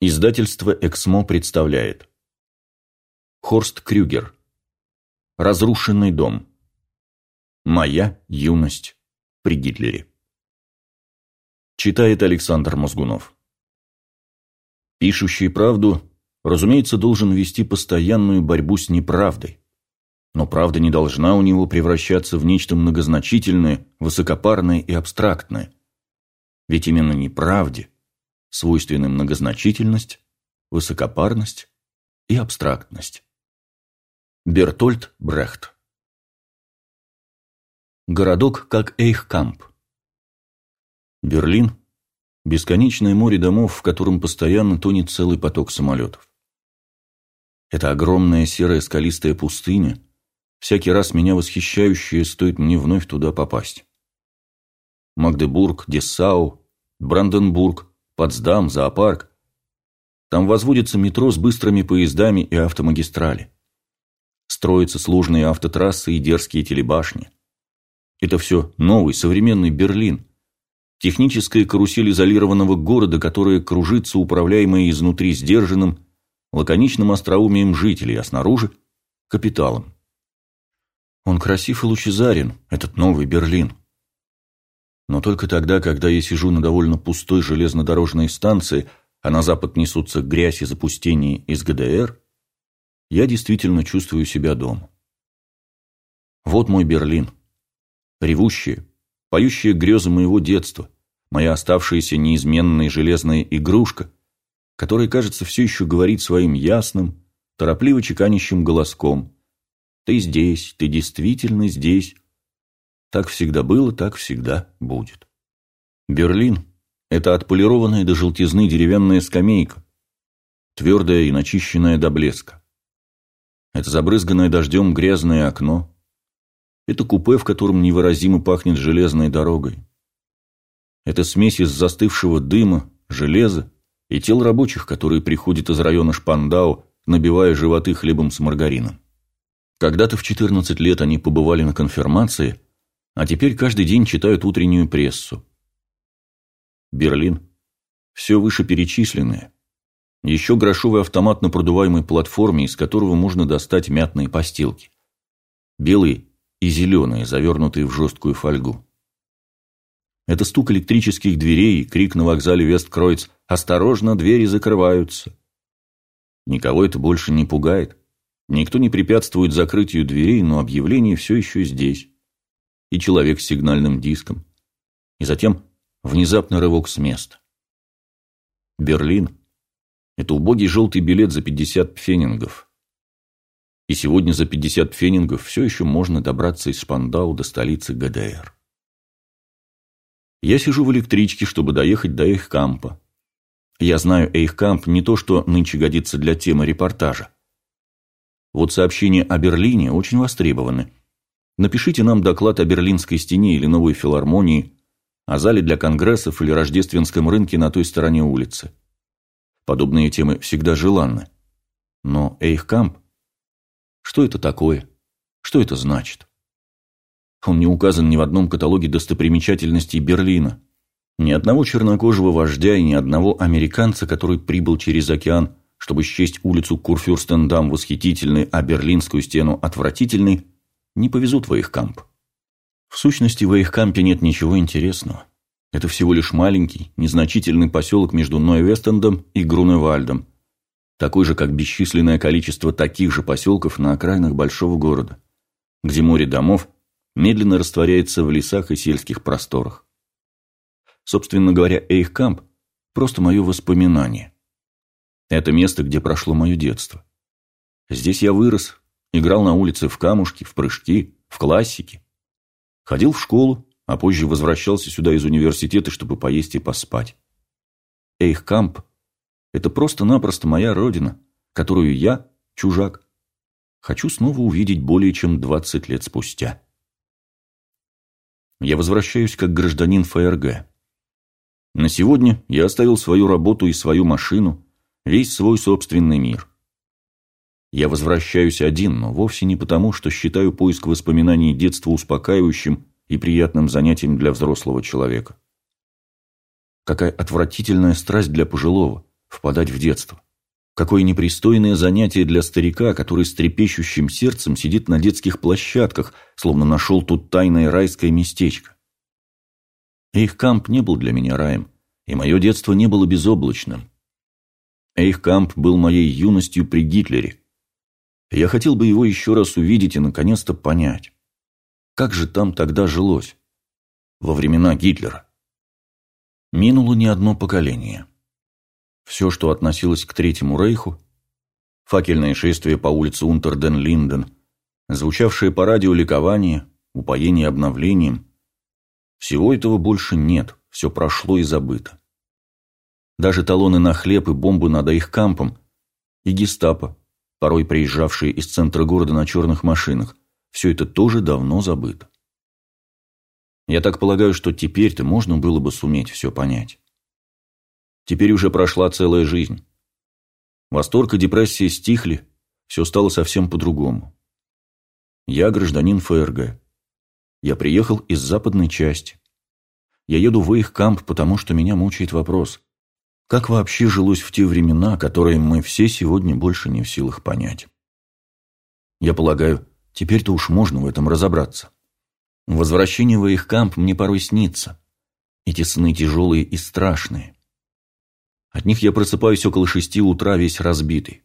Издательство «Эксмо» представляет. Хорст Крюгер. Разрушенный дом Моя юность при Гитлере. Читает Александр Мозгунов. Пишущий правду, разумеется, должен вести постоянную борьбу с неправдой. Но правда не должна у него превращаться в нечто многозначительное, высокопарное и абстрактное. Ведь именно неправде – свойственны многозначительность, высокопарность и абстрактность. Бертольд Брехт Городок как Эйхкамп. Берлин – бесконечное море домов, в котором постоянно тонет целый поток самолетов. Это огромная серая скалистая пустыня, всякий раз меня восхищающая, стоит мне вновь туда попасть. Магдебург, Дессау, Бранденбург, Потсдам, зоопарк. Там возводится метро с быстрыми поездами и автомагистрали. Строятся сложные автотрассы и дерзкие телебашни. Это все новый, современный Берлин. Техническая карусель изолированного города, которая кружится, управляемая изнутри сдержанным, лаконичным остроумием жителей, а снаружи – капиталом. Он красив и лучезарен, этот новый Берлин. Но только тогда, когда я сижу на довольно пустой железнодорожной станции, а на запад несутся грязь и запустение из ГДР, я действительно чувствую себя дома. Вот мой Берлин. Ревущие, поющие грезы моего детства, моя оставшаяся неизменная железная игрушка, которая, кажется, все еще говорит своим ясным, торопливо чеканящим голоском. «Ты здесь, ты действительно здесь, так всегда было, так всегда будет. Берлин – это отполированная до желтизны деревянная скамейка, твердая и начищенная до блеска. Это забрызганное дождем грязное окно. Это купе, в котором невыразимо пахнет железной дорогой. Это смесь из застывшего дыма, железа и тел рабочих, которые приходят из района Шпандау, набивая животы хлебом с маргарином. Когда-то в 14 лет они побывали на конфирмации – а теперь каждый день читают утреннюю прессу. Берлин. Все вышеперечисленное. Еще грошовый автомат на продуваемой платформе, из которого можно достать мятные постилки. Белые и зеленые, завернутые в жесткую фольгу. Это стук электрических дверей и крик на вокзале Весткройц «Осторожно, двери закрываются!». Никого это больше не пугает. Никто не препятствует закрытию дверей, но объявление все еще здесь и человек с сигнальным диском. И затем внезапный рывок с места. Берлин – это убогий желтый билет за 50 пфенингов. И сегодня за 50 пфенингов все еще можно добраться из Шпандау до столицы ГДР. Я сижу в электричке, чтобы доехать до Эйхкампа. Я знаю Эйхкамп не то, что нынче годится для темы репортажа. Вот сообщения о Берлине очень востребованы – Напишите нам доклад о Берлинской стене или Новой филармонии, о зале для конгрессов или рождественском рынке на той стороне улицы. Подобные темы всегда желанны. Но Эйхкамп? Что это такое? Что это значит? Он не указан ни в одном каталоге достопримечательностей Берлина. Ни одного чернокожего вождя и ни одного американца, который прибыл через океан, чтобы счесть улицу Курфюрстендам восхитительной, а Берлинскую стену отвратительной – не повезут в Эйхкамп. В сущности, в Эйхкампе нет ничего интересного. Это всего лишь маленький, незначительный поселок между Нойвестендом и Груневальдом, такой же, как бесчисленное количество таких же поселков на окраинах большого города, где море домов медленно растворяется в лесах и сельских просторах. Собственно говоря, Эйхкамп – просто мое воспоминание. Это место, где прошло мое детство. Здесь я вырос, Играл на улице в камушки, в прыжки, в классики. Ходил в школу, а позже возвращался сюда из университета, чтобы поесть и поспать. Эйхкамп – это просто-напросто моя родина, которую я, чужак, хочу снова увидеть более чем 20 лет спустя. Я возвращаюсь как гражданин ФРГ. На сегодня я оставил свою работу и свою машину, весь свой собственный мир. Я возвращаюсь один, но вовсе не потому, что считаю поиск воспоминаний детства успокаивающим и приятным занятием для взрослого человека. Какая отвратительная страсть для пожилого – впадать в детство. Какое непристойное занятие для старика, который с трепещущим сердцем сидит на детских площадках, словно нашел тут тайное райское местечко. Эйхкамп не был для меня раем, и мое детство не было безоблачным. Эйхкамп был моей юностью при Гитлере. Я хотел бы его еще раз увидеть и наконец-то понять. Как же там тогда жилось? Во времена Гитлера. Минуло не одно поколение. Все, что относилось к Третьему Рейху, факельное шествие по улице Унтерден-Линден, звучавшее по радио ликование, упоение обновлением, всего этого больше нет, все прошло и забыто. Даже талоны на хлеб и бомбы над их кампом, и гестапо, порой приезжавшие из центра города на черных машинах, все это тоже давно забыто. Я так полагаю, что теперь-то можно было бы суметь все понять. Теперь уже прошла целая жизнь. Восторг и депрессия стихли, все стало совсем по-другому. Я гражданин ФРГ. Я приехал из западной части. Я еду в их камп, потому что меня мучает вопрос. Как вообще жилось в те времена, которые мы все сегодня больше не в силах понять? Я полагаю, теперь-то уж можно в этом разобраться. Возвращение в их камп мне порой снится. Эти сны тяжелые и страшные. От них я просыпаюсь около шести утра весь разбитый.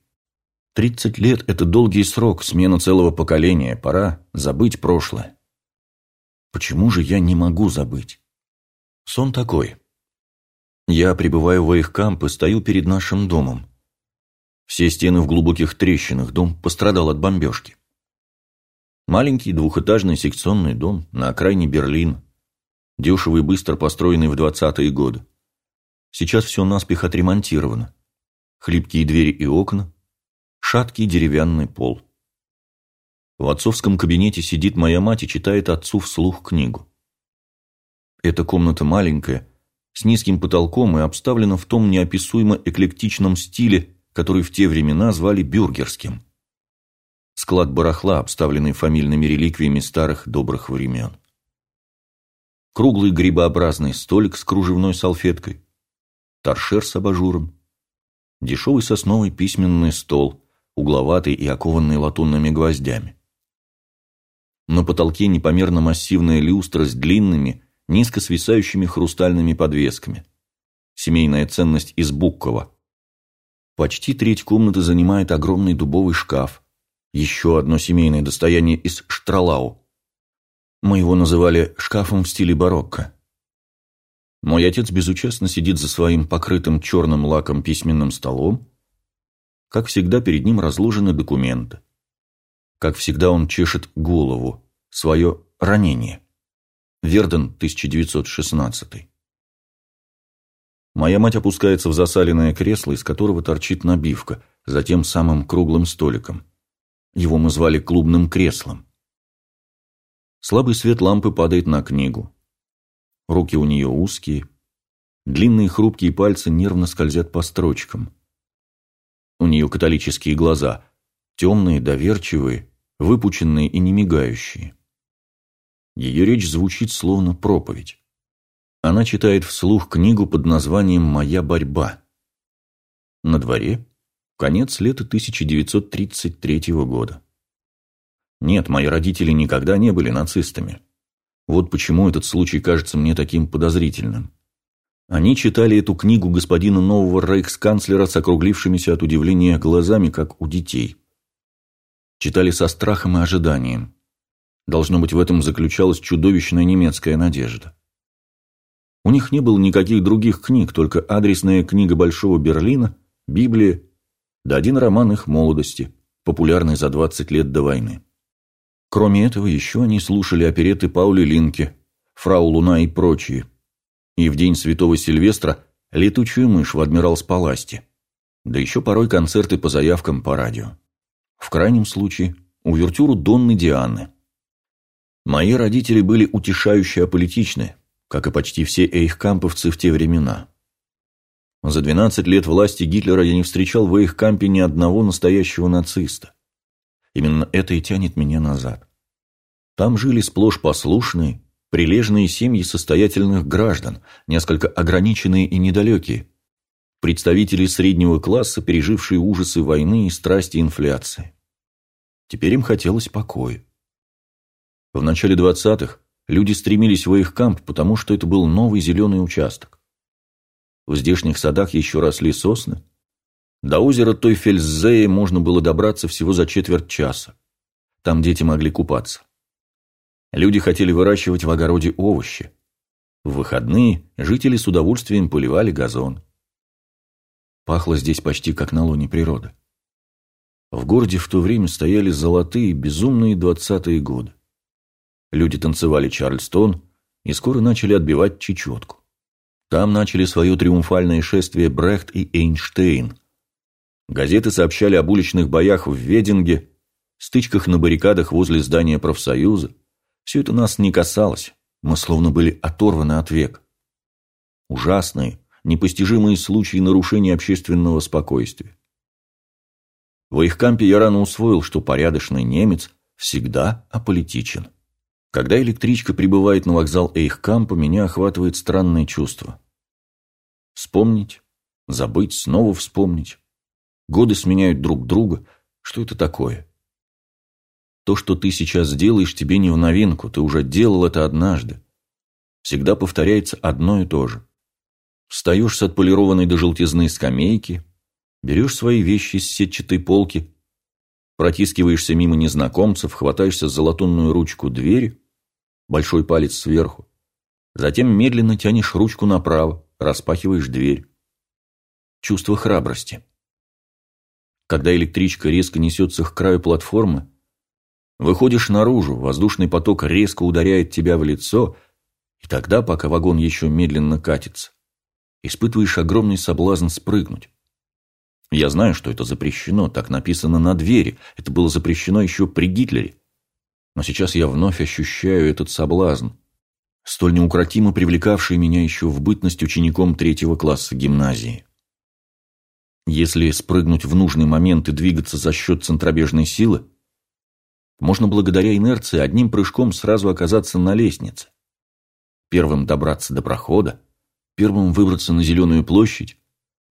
Тридцать лет – это долгий срок, смена целого поколения, пора забыть прошлое. Почему же я не могу забыть? Сон такой. Я прибываю в Эйхкамп и стою перед нашим домом. Все стены в глубоких трещинах, дом пострадал от бомбежки. Маленький двухэтажный секционный дом на окраине Берлина, дешевый и быстро построенный в двадцатые годы. Сейчас все наспех отремонтировано. Хлипкие двери и окна, шаткий деревянный пол. В отцовском кабинете сидит моя мать и читает отцу вслух книгу. Эта комната маленькая, с низким потолком и обставлена в том неописуемо эклектичном стиле, который в те времена звали бюргерским. Склад барахла, обставленный фамильными реликвиями старых добрых времен. Круглый грибообразный столик с кружевной салфеткой, торшер с абажуром, дешевый сосновый письменный стол, угловатый и окованный латунными гвоздями. На потолке непомерно массивная люстра с длинными, низко свисающими хрустальными подвесками. Семейная ценность из Буккова. Почти треть комнаты занимает огромный дубовый шкаф. Еще одно семейное достояние из Штралау. Мы его называли шкафом в стиле барокко. Мой отец безучастно сидит за своим покрытым черным лаком письменным столом. Как всегда, перед ним разложены документы. Как всегда, он чешет голову, свое ранение. Верден, 1916. Моя мать опускается в засаленное кресло, из которого торчит набивка, за тем самым круглым столиком. Его мы звали клубным креслом. Слабый свет лампы падает на книгу. Руки у нее узкие. Длинные хрупкие пальцы нервно скользят по строчкам. У нее католические глаза. Темные, доверчивые, выпученные и не мигающие. Ее речь звучит словно проповедь. Она читает вслух книгу под названием «Моя борьба». На дворе конец лета 1933 года. Нет, мои родители никогда не были нацистами. Вот почему этот случай кажется мне таким подозрительным. Они читали эту книгу господина нового рейхсканцлера с округлившимися от удивления глазами, как у детей. Читали со страхом и ожиданием. Должно быть, в этом заключалась чудовищная немецкая надежда. У них не было никаких других книг, только адресная книга Большого Берлина, Библия, да один роман их молодости, популярный за 20 лет до войны. Кроме этого, еще они слушали опереты Паули Линке, Фрау Луна и прочие. И в день Святого Сильвестра «Летучую мышь» в Адмиралс-Паласте. Да еще порой концерты по заявкам по радио. В крайнем случае, увертюру Донны Дианы. Мои родители были утешающе аполитичны, как и почти все эйхкамповцы в те времена. За 12 лет власти Гитлера я не встречал в эйхкампе ни одного настоящего нациста. Именно это и тянет меня назад. Там жили сплошь послушные, прилежные семьи состоятельных граждан, несколько ограниченные и недалекие. представители среднего класса, пережившие ужасы войны и страсти инфляции. Теперь им хотелось покоя. В начале 20-х люди стремились в их камп, потому что это был новый зеленый участок. В здешних садах еще росли сосны. До озера Тойфельзее можно было добраться всего за четверть часа. Там дети могли купаться. Люди хотели выращивать в огороде овощи. В выходные жители с удовольствием поливали газон. Пахло здесь почти как на луне природы. В городе в то время стояли золотые, безумные двадцатые годы. Люди танцевали Чарльстон и скоро начали отбивать чечетку. Там начали свое триумфальное шествие Брехт и Эйнштейн. Газеты сообщали об уличных боях в Вединге, стычках на баррикадах возле здания профсоюза. Все это нас не касалось, мы словно были оторваны от век. Ужасные, непостижимые случаи нарушения общественного спокойствия. В их кампе я рано усвоил, что порядочный немец всегда аполитичен. Когда электричка прибывает на вокзал Эйхкампа, меня охватывает странное чувство. Вспомнить, забыть, снова вспомнить. Годы сменяют друг друга. Что это такое? То, что ты сейчас делаешь, тебе не в новинку, ты уже делал это однажды. Всегда повторяется одно и то же. Встаешь с отполированной до желтизны скамейки, берешь свои вещи с сетчатой полки, протискиваешься мимо незнакомцев, хватаешься за латунную ручку двери, большой палец сверху, затем медленно тянешь ручку направо, распахиваешь дверь. Чувство храбрости. Когда электричка резко несется к краю платформы, Выходишь наружу, воздушный поток резко ударяет тебя в лицо, и тогда, пока вагон еще медленно катится, испытываешь огромный соблазн спрыгнуть. Я знаю, что это запрещено, так написано на двери, это было запрещено еще при Гитлере. Но сейчас я вновь ощущаю этот соблазн, столь неукротимо привлекавший меня еще в бытность учеником третьего класса гимназии. Если спрыгнуть в нужный момент и двигаться за счет центробежной силы, можно благодаря инерции одним прыжком сразу оказаться на лестнице. Первым добраться до прохода, первым выбраться на зеленую площадь,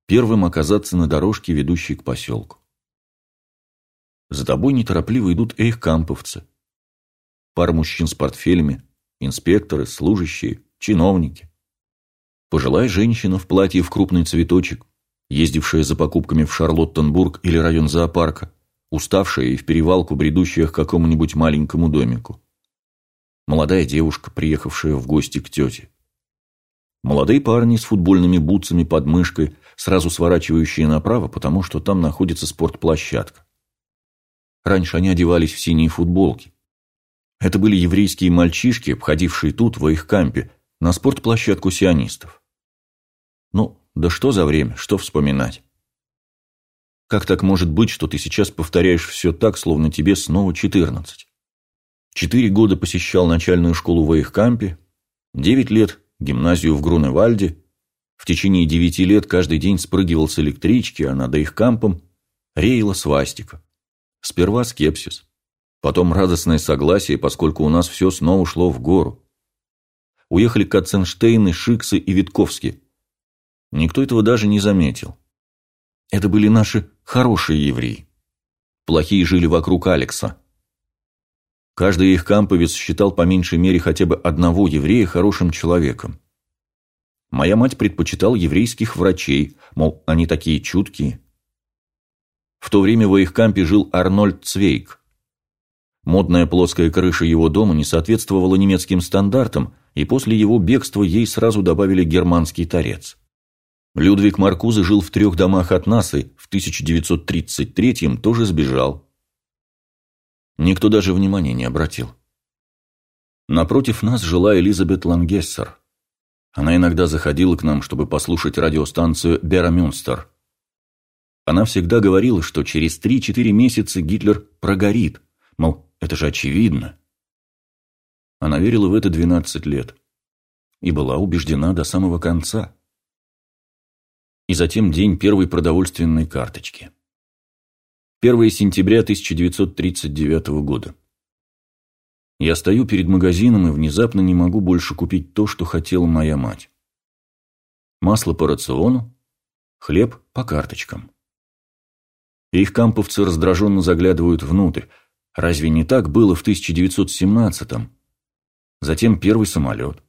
первым оказаться на дорожке, ведущей к поселку. За тобой неторопливо идут эйхкамповцы. Пара мужчин с портфелями, инспекторы, служащие, чиновники. Пожилая женщина в платье в крупный цветочек, ездившая за покупками в Шарлоттенбург или район зоопарка, уставшая и в перевалку бредущая к какому-нибудь маленькому домику. Молодая девушка, приехавшая в гости к тете. Молодые парни с футбольными бутсами под мышкой, сразу сворачивающие направо, потому что там находится спортплощадка. Раньше они одевались в синие футболки. Это были еврейские мальчишки, обходившие тут, в их кампе, на спортплощадку сионистов. Ну, да что за время, что вспоминать. Как так может быть, что ты сейчас повторяешь все так, словно тебе снова четырнадцать? Четыре года посещал начальную школу в Эйхкампе, девять лет – гимназию в Груневальде, в течение девяти лет каждый день спрыгивал с электрички, а над Эйхкампом реяла свастика. Сперва скепсис, потом радостное согласие, поскольку у нас все снова шло в гору. Уехали Катценштейны, Шиксы и Витковски. Никто этого даже не заметил. Это были наши хорошие евреи. Плохие жили вокруг Алекса. Каждый их камповец считал по меньшей мере хотя бы одного еврея хорошим человеком. Моя мать предпочитала еврейских врачей, мол, они такие чуткие. В то время в их кампе жил Арнольд Цвейк. Модная плоская крыша его дома не соответствовала немецким стандартам, и после его бегства ей сразу добавили германский торец. Людвиг Маркузе жил в трех домах от нас и в 1933-м тоже сбежал. Никто даже внимания не обратил. Напротив нас жила Элизабет Лангессер. Она иногда заходила к нам, чтобы послушать радиостанцию Бера Мюнстер. Она всегда говорила, что через 3-4 месяца Гитлер прогорит, мол, это же очевидно. Она верила в это 12 лет и была убеждена до самого конца и затем день первой продовольственной карточки. 1 сентября 1939 года. Я стою перед магазином и внезапно не могу больше купить то, что хотела моя мать. Масло по рациону, Хлеб по карточкам. Их камповцы раздраженно заглядывают внутрь. Разве не так было в 1917-м? Затем первый самолет.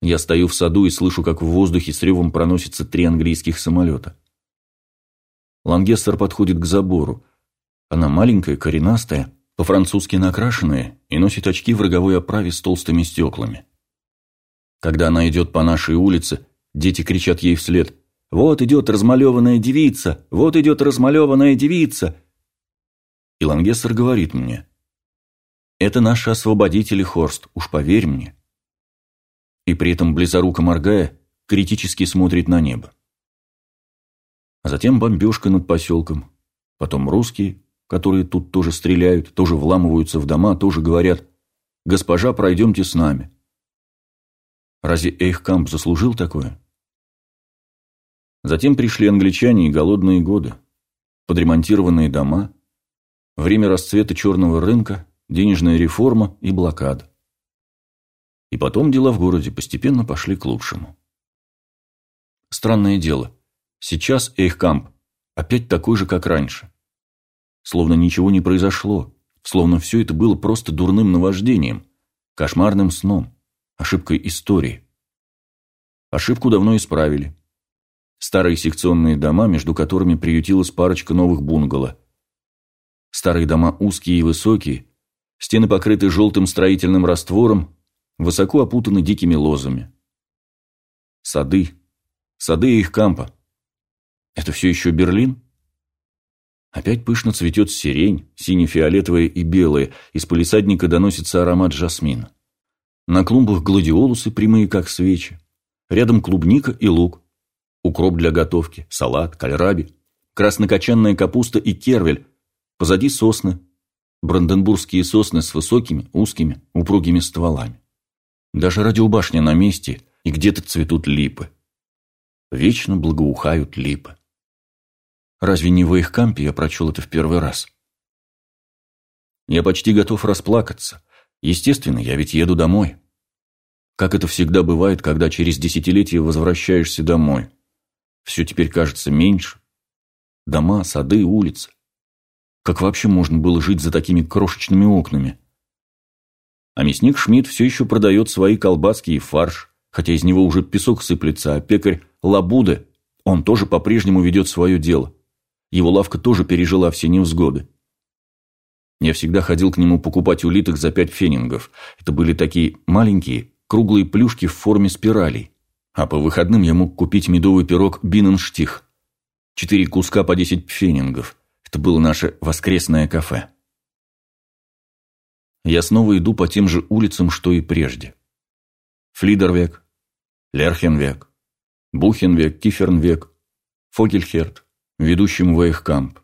Я стою в саду и слышу, как в воздухе с ревом проносятся три английских самолета. Лангессер подходит к забору. Она маленькая, коренастая, по-французски накрашенная и носит очки в роговой оправе с толстыми стеклами. Когда она идет по нашей улице, дети кричат ей вслед «Вот идет размалеванная девица! Вот идет размалеванная девица!» И Лангессер говорит мне «Это наши освободители, Хорст, уж поверь мне». И при этом, близоруко моргая, критически смотрит на небо. А затем бомбежка над поселком, потом русские, которые тут тоже стреляют, тоже вламываются в дома, тоже говорят «Госпожа, пройдемте с нами». Разве Эйхкамп заслужил такое? Затем пришли англичане и голодные годы, подремонтированные дома, время расцвета черного рынка, денежная реформа и блокада. И потом дела в городе постепенно пошли к лучшему. Странное дело, сейчас Эйхкамп опять такой же, как раньше. Словно ничего не произошло, словно все это было просто дурным наваждением, кошмарным сном ошибкой истории. Ошибку давно исправили. Старые секционные дома, между которыми приютилась парочка новых бунгало. Старые дома узкие и высокие, стены покрыты желтым строительным раствором, высоко опутаны дикими лозами. Сады. Сады их кампа. Это все еще Берлин? Опять пышно цветет сирень, сине-фиолетовая и белая, из полисадника доносится аромат жасмина. На клумбах гладиолусы прямые, как свечи. Рядом клубника и лук. Укроп для готовки, салат, кальраби, краснокочанная капуста и кервель. Позади сосны. Бранденбургские сосны с высокими, узкими, упругими стволами. Даже радиобашня на месте, и где-то цветут липы. Вечно благоухают липы. Разве не в их кампе я прочел это в первый раз? Я почти готов расплакаться. Естественно, я ведь еду домой. Как это всегда бывает, когда через десятилетия возвращаешься домой. Все теперь кажется меньше. Дома, сады, улицы. Как вообще можно было жить за такими крошечными окнами? А мясник Шмидт все еще продает свои колбаски и фарш, хотя из него уже песок сыплется, а пекарь Лабуде, он тоже по-прежнему ведет свое дело. Его лавка тоже пережила все невзгоды. Я всегда ходил к нему покупать улиток за пять фенингов. Это были такие маленькие, круглые плюшки в форме спиралей. А по выходным я мог купить медовый пирог Бинненштих. Четыре куска по десять пфенингов. Это было наше воскресное кафе. Я снова иду по тем же улицам, что и прежде. Флидервек, Лерхенвек, Бухенвек, Кифернвек, Фогельхерт, ведущим в Эйхкамп.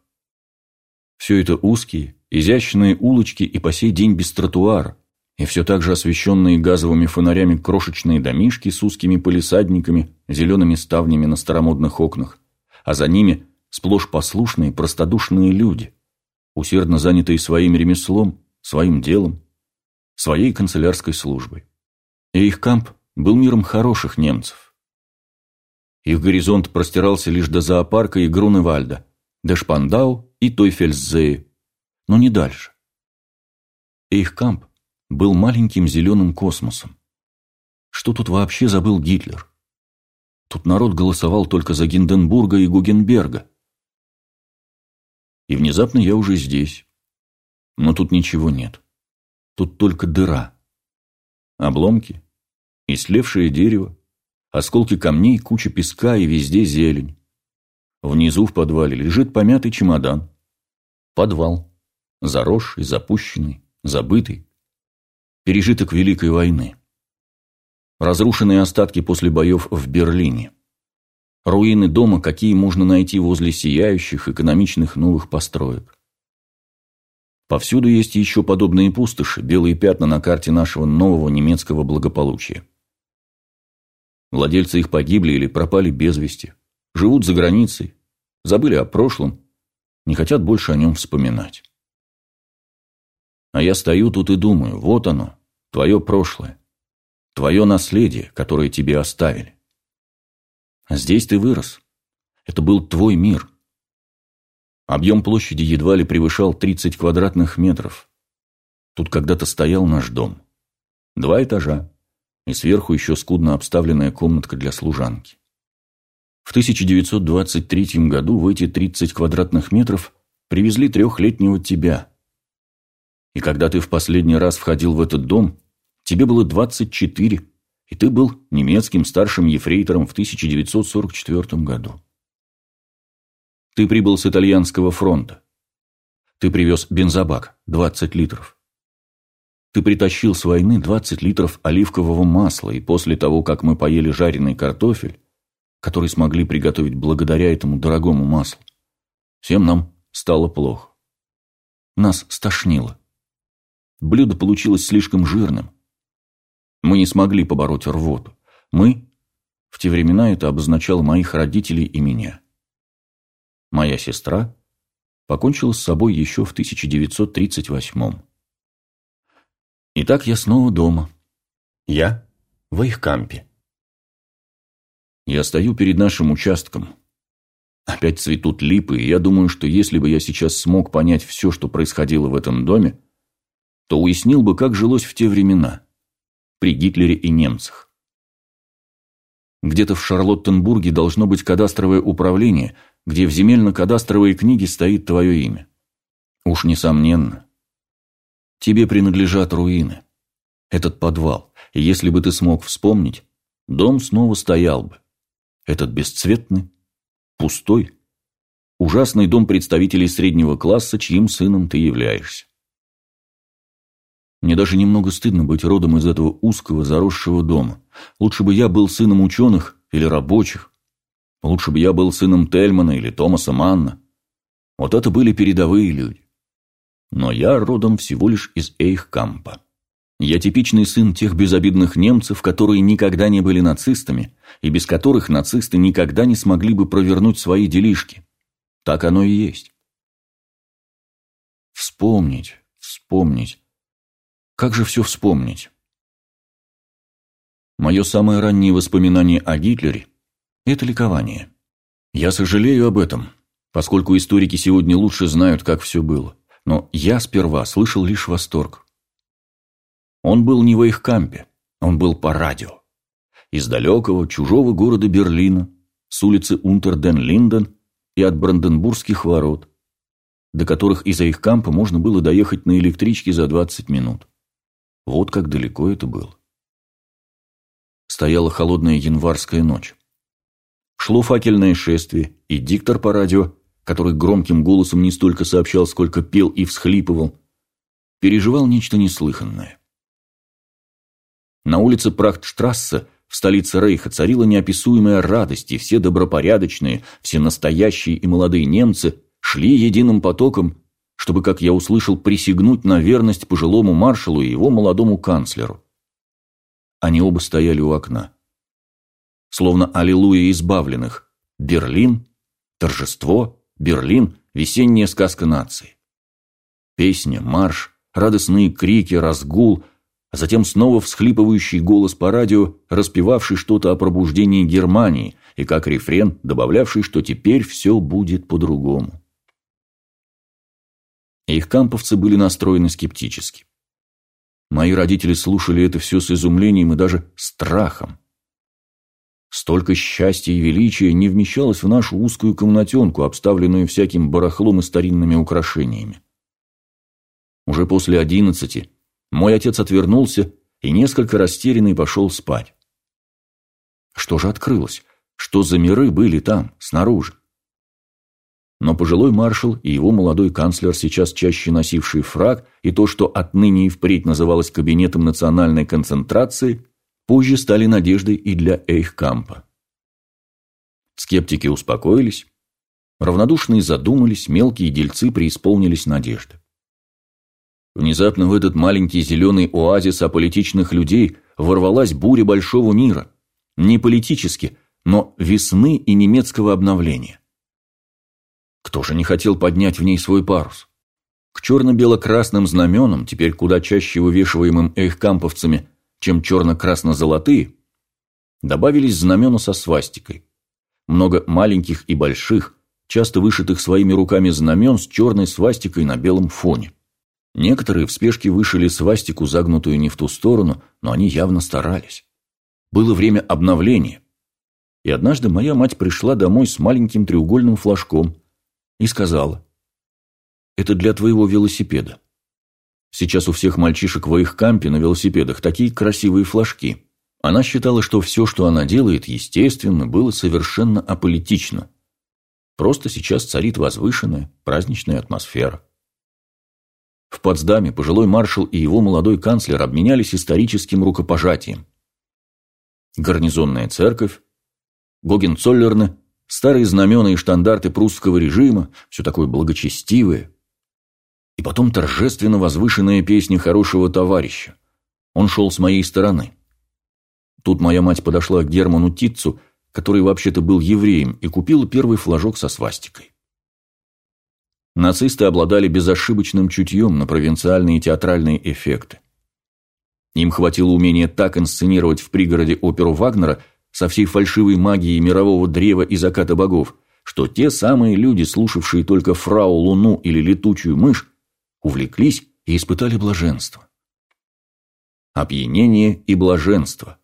Все это узкие, изящные улочки и по сей день без тротуара, и все так же освещенные газовыми фонарями крошечные домишки с узкими полисадниками, зелеными ставнями на старомодных окнах, а за ними сплошь послушные, простодушные люди, усердно занятые своим ремеслом, своим делом, своей канцелярской службой. И их камп был миром хороших немцев. Их горизонт простирался лишь до зоопарка и Груневальда, до Шпандау и Тойфельсзее, но не дальше. Их камп был маленьким зеленым космосом. Что тут вообще забыл Гитлер? Тут народ голосовал только за Гинденбурга и Гугенберга. И внезапно я уже здесь. Но тут ничего нет. Тут только дыра. Обломки, истлевшее дерево, осколки камней, куча песка и везде зелень. Внизу в подвале лежит помятый чемодан. Подвал заросший, запущенный, забытый, пережиток Великой войны. Разрушенные остатки после боев в Берлине. Руины дома, какие можно найти возле сияющих, экономичных новых построек. Повсюду есть еще подобные пустоши, белые пятна на карте нашего нового немецкого благополучия. Владельцы их погибли или пропали без вести, живут за границей, забыли о прошлом, не хотят больше о нем вспоминать. А я стою тут и думаю, вот оно, твое прошлое, твое наследие, которое тебе оставили. Здесь ты вырос. Это был твой мир. Объем площади едва ли превышал 30 квадратных метров. Тут когда-то стоял наш дом. Два этажа, и сверху еще скудно обставленная комнатка для служанки. В 1923 году в эти 30 квадратных метров привезли трехлетнего тебя. И когда ты в последний раз входил в этот дом, тебе было 24, и ты был немецким старшим ефрейтором в 1944 году. Ты прибыл с итальянского фронта. Ты привез бензобак, 20 литров. Ты притащил с войны 20 литров оливкового масла, и после того, как мы поели жареный картофель, который смогли приготовить благодаря этому дорогому маслу, всем нам стало плохо. Нас стошнило. Блюдо получилось слишком жирным. Мы не смогли побороть рвоту. Мы, в те времена это обозначало моих родителей и меня. Моя сестра покончила с собой еще в 1938 Итак, я снова дома. Я в Эйхкампе. Я стою перед нашим участком. Опять цветут липы, и я думаю, что если бы я сейчас смог понять все, что происходило в этом доме, то уяснил бы, как жилось в те времена, при Гитлере и немцах. Где-то в Шарлоттенбурге должно быть кадастровое управление, где в земельно-кадастровой книге стоит твое имя. Уж несомненно. Тебе принадлежат руины. Этот подвал. Если бы ты смог вспомнить, дом снова стоял бы. Этот бесцветный, пустой, ужасный дом представителей среднего класса, чьим сыном ты являешься. Мне даже немного стыдно быть родом из этого узкого, заросшего дома. Лучше бы я был сыном ученых или рабочих. Лучше бы я был сыном Тельмана или Томаса Манна. Вот это были передовые люди. Но я родом всего лишь из Эйхкампа. Я типичный сын тех безобидных немцев, которые никогда не были нацистами, и без которых нацисты никогда не смогли бы провернуть свои делишки. Так оно и есть. Вспомнить, вспомнить. Как же все вспомнить? Мое самое раннее воспоминание о Гитлере – это ликование. Я сожалею об этом, поскольку историки сегодня лучше знают, как все было. Но я сперва слышал лишь восторг. Он был не в их кампе, он был по радио. Из далекого, чужого города Берлина, с улицы Унтерден-Линден и от Бранденбургских ворот, до которых из-за их кампа можно было доехать на электричке за 20 минут. Вот как далеко это было. Стояла холодная январская ночь. Шло факельное шествие, и диктор по радио, который громким голосом не столько сообщал, сколько пел и всхлипывал, переживал нечто неслыханное. На улице Прахтштрассе в столице Рейха царила неописуемая радость, и все добропорядочные, все настоящие и молодые немцы шли единым потоком чтобы, как я услышал, присягнуть на верность пожилому маршалу и его молодому канцлеру. Они оба стояли у окна. Словно аллилуйя избавленных. Берлин, торжество, Берлин, весенняя сказка нации. Песня, марш, радостные крики, разгул, а затем снова всхлипывающий голос по радио, распевавший что-то о пробуждении Германии и как рефрен, добавлявший, что теперь все будет по-другому. Их камповцы были настроены скептически. Мои родители слушали это все с изумлением и даже страхом. Столько счастья и величия не вмещалось в нашу узкую комнатенку, обставленную всяким барахлом и старинными украшениями. Уже после одиннадцати мой отец отвернулся и несколько растерянный пошел спать. Что же открылось? Что за миры были там, снаружи? Но пожилой маршал и его молодой канцлер, сейчас чаще носивший фраг, и то, что отныне и впредь называлось кабинетом национальной концентрации, позже стали надеждой и для Эйхкампа. Скептики успокоились, равнодушные задумались, мелкие дельцы преисполнились надежды. Внезапно в этот маленький зеленый оазис аполитичных людей ворвалась буря большого мира, не политически, но весны и немецкого обновления. Кто же не хотел поднять в ней свой парус? К черно-бело-красным знаменам, теперь куда чаще вывешиваемым эйхкамповцами, чем черно-красно-золотые, добавились знамена со свастикой. много маленьких и больших, часто вышитых своими руками знамен с черной свастикой на белом фоне. Некоторые в спешке вышили свастику, загнутую не в ту сторону, но они явно старались. Было время обновления. И однажды моя мать пришла домой с маленьким треугольным флажком и сказала, «Это для твоего велосипеда. Сейчас у всех мальчишек в их кампе на велосипедах такие красивые флажки». Она считала, что все, что она делает, естественно, было совершенно аполитично. Просто сейчас царит возвышенная, праздничная атмосфера. В Потсдаме пожилой маршал и его молодой канцлер обменялись историческим рукопожатием. Гарнизонная церковь, Гогенцоллерны, старые знамена и штандарты прусского режима, все такое благочестивое. И потом торжественно возвышенная песня хорошего товарища. Он шел с моей стороны. Тут моя мать подошла к Герману Титцу, который вообще-то был евреем, и купила первый флажок со свастикой. Нацисты обладали безошибочным чутьем на провинциальные театральные эффекты. Им хватило умения так инсценировать в пригороде оперу Вагнера со всей фальшивой магией мирового древа и заката богов, что те самые люди, слушавшие только фрау Луну или летучую мышь, увлеклись и испытали блаженство. Опьянение и блаженство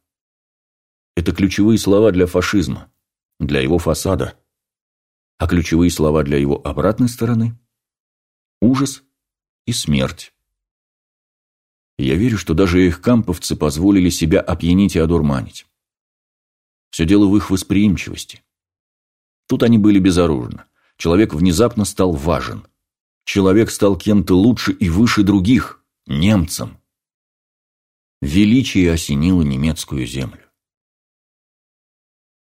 – это ключевые слова для фашизма, для его фасада. А ключевые слова для его обратной стороны – ужас и смерть. Я верю, что даже их камповцы позволили себя опьянить и одурманить. Все дело в их восприимчивости. Тут они были безоружны. Человек внезапно стал важен. Человек стал кем-то лучше и выше других, немцем. Величие осенило немецкую землю.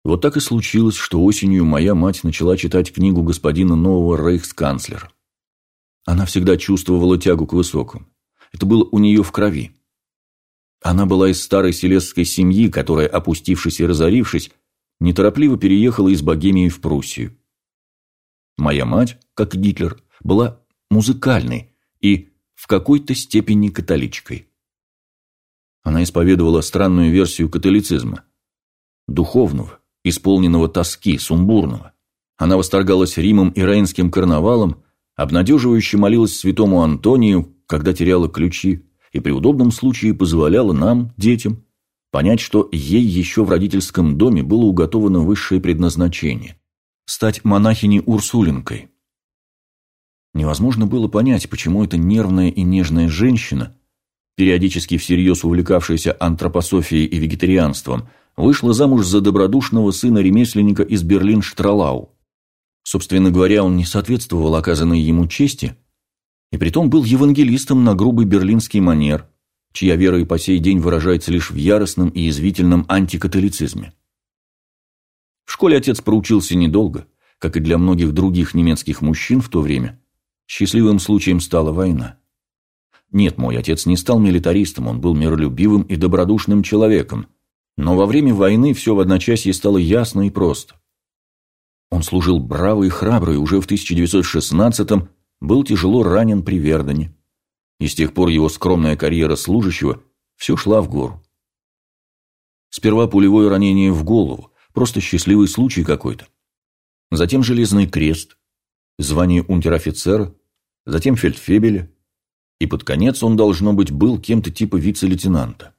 Вот так и случилось, что осенью моя мать начала читать книгу господина нового рейхсканцлера. Она всегда чувствовала тягу к высокому. Это было у нее в крови. Она была из старой селесской семьи, которая, опустившись и разорившись, неторопливо переехала из Богемии в Пруссию. Моя мать, как Гитлер, была музыкальной и в какой-то степени католичкой. Она исповедовала странную версию католицизма – духовного, исполненного тоски, сумбурного. Она восторгалась Римом и Рейнским карнавалом, обнадеживающе молилась святому Антонию, когда теряла ключи, и при удобном случае позволяла нам, детям, понять, что ей еще в родительском доме было уготовано высшее предназначение – стать монахиней Урсулинкой. Невозможно было понять, почему эта нервная и нежная женщина, периодически всерьез увлекавшаяся антропософией и вегетарианством, вышла замуж за добродушного сына ремесленника из Берлин-Штралау. Собственно говоря, он не соответствовал оказанной ему чести, и притом был евангелистом на грубый берлинский манер, чья вера и по сей день выражается лишь в яростном и язвительном антикатолицизме. В школе отец проучился недолго, как и для многих других немецких мужчин в то время. Счастливым случаем стала война. Нет, мой отец не стал милитаристом, он был миролюбивым и добродушным человеком – но во время войны все в одночасье стало ясно и просто. Он служил браво и храбро, и уже в 1916-м был тяжело ранен при Вердене. И с тех пор его скромная карьера служащего все шла в гору. Сперва пулевое ранение в голову, просто счастливый случай какой-то. Затем железный крест, звание унтер-офицера, затем фельдфебеля, и под конец он, должно быть, был кем-то типа вице-лейтенанта.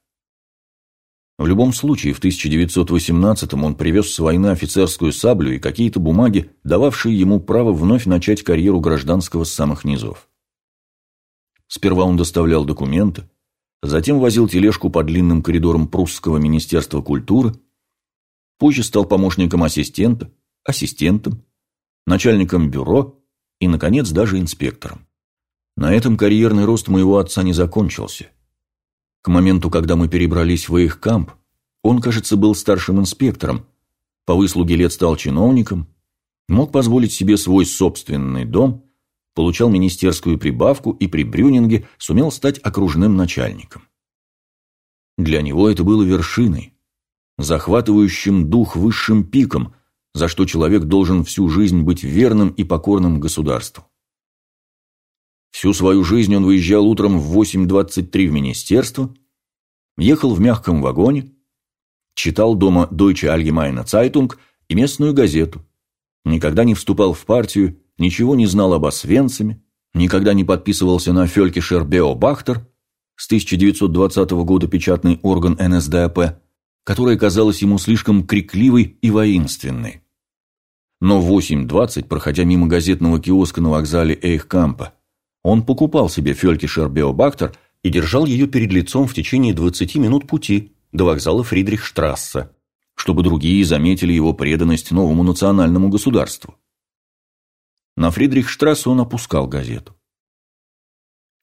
В любом случае, в 1918-м он привез с войны офицерскую саблю и какие-то бумаги, дававшие ему право вновь начать карьеру гражданского с самых низов. Сперва он доставлял документы, затем возил тележку по длинным коридорам прусского министерства культуры, позже стал помощником ассистента, ассистентом, начальником бюро и, наконец, даже инспектором. На этом карьерный рост моего отца не закончился – к моменту, когда мы перебрались в их камп, он, кажется, был старшим инспектором, по выслуге лет стал чиновником, мог позволить себе свой собственный дом, получал министерскую прибавку и при Брюнинге сумел стать окружным начальником. Для него это было вершиной, захватывающим дух высшим пиком, за что человек должен всю жизнь быть верным и покорным государству. Всю свою жизнь он выезжал утром в 8.23 в министерство, ехал в мягком вагоне, читал дома Deutsche Allgemeine Zeitung и местную газету. Никогда не вступал в партию, ничего не знал об Освенциме, никогда не подписывался на Фелькишер Беобахтер, с 1920 года печатный орган НСДАП, которая казалась ему слишком крикливой и воинственной. Но в 8.20, проходя мимо газетного киоска на вокзале Эйхкампа, он покупал себе Фелькишер Беобахтер и держал ее перед лицом в течение 20 минут пути до вокзала Фридрихштрассе, чтобы другие заметили его преданность новому национальному государству. На Фридрихштрассе он опускал газету.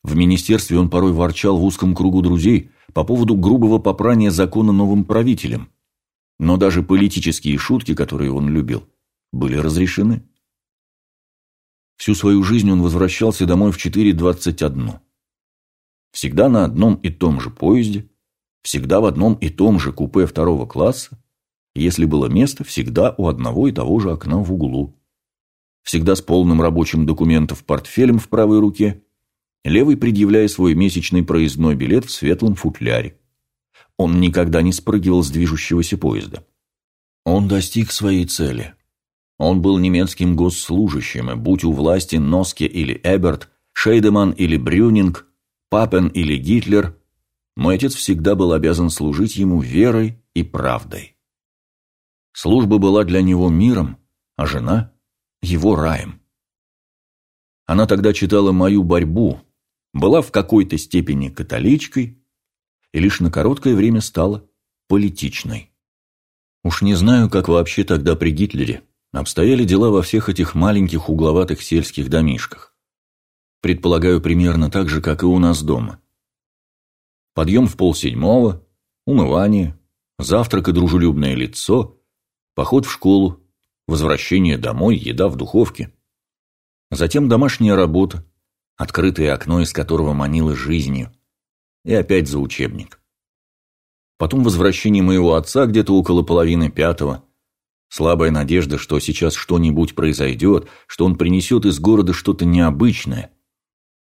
В министерстве он порой ворчал в узком кругу друзей по поводу грубого попрания закона новым правителем, но даже политические шутки, которые он любил, были разрешены. Всю свою жизнь он возвращался домой в 4.21. Всегда на одном и том же поезде, всегда в одном и том же купе второго класса, если было место, всегда у одного и того же окна в углу. Всегда с полным рабочим документов портфелем в правой руке, левый предъявляя свой месячный проездной билет в светлом футляре. Он никогда не спрыгивал с движущегося поезда. Он достиг своей цели. Он был немецким госслужащим, и будь у власти Носке или Эберт, Шейдеман или Брюнинг, Папен или Гитлер, мой отец всегда был обязан служить ему верой и правдой. Служба была для него миром, а жена – его раем. Она тогда читала мою борьбу, была в какой-то степени католичкой и лишь на короткое время стала политичной. Уж не знаю, как вообще тогда при Гитлере – обстояли дела во всех этих маленьких угловатых сельских домишках. Предполагаю, примерно так же, как и у нас дома. Подъем в полседьмого, умывание, завтрак и дружелюбное лицо, поход в школу, возвращение домой, еда в духовке. Затем домашняя работа, открытое окно, из которого манило жизнью, и опять за учебник. Потом возвращение моего отца где-то около половины пятого, Слабая надежда, что сейчас что-нибудь произойдет, что он принесет из города что-то необычное.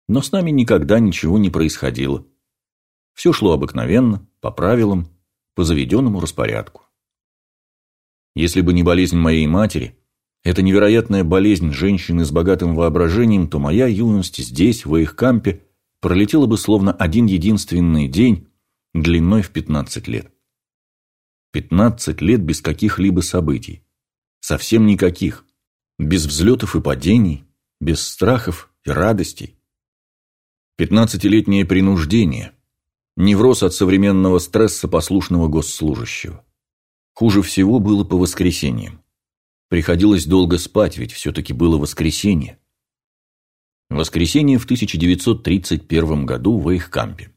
Но с нами никогда ничего не происходило. Все шло обыкновенно, по правилам, по заведенному распорядку. Если бы не болезнь моей матери, эта невероятная болезнь женщины с богатым воображением, то моя юность здесь, в их кампе, пролетела бы словно один единственный день длиной в 15 лет. Пятнадцать лет без каких-либо событий. Совсем никаких. Без взлетов и падений, без страхов и радостей. Пятнадцатилетнее принуждение. Невроз от современного стресса послушного госслужащего. Хуже всего было по воскресеньям. Приходилось долго спать, ведь все-таки было воскресенье. Воскресенье в 1931 году в Эйхкампе.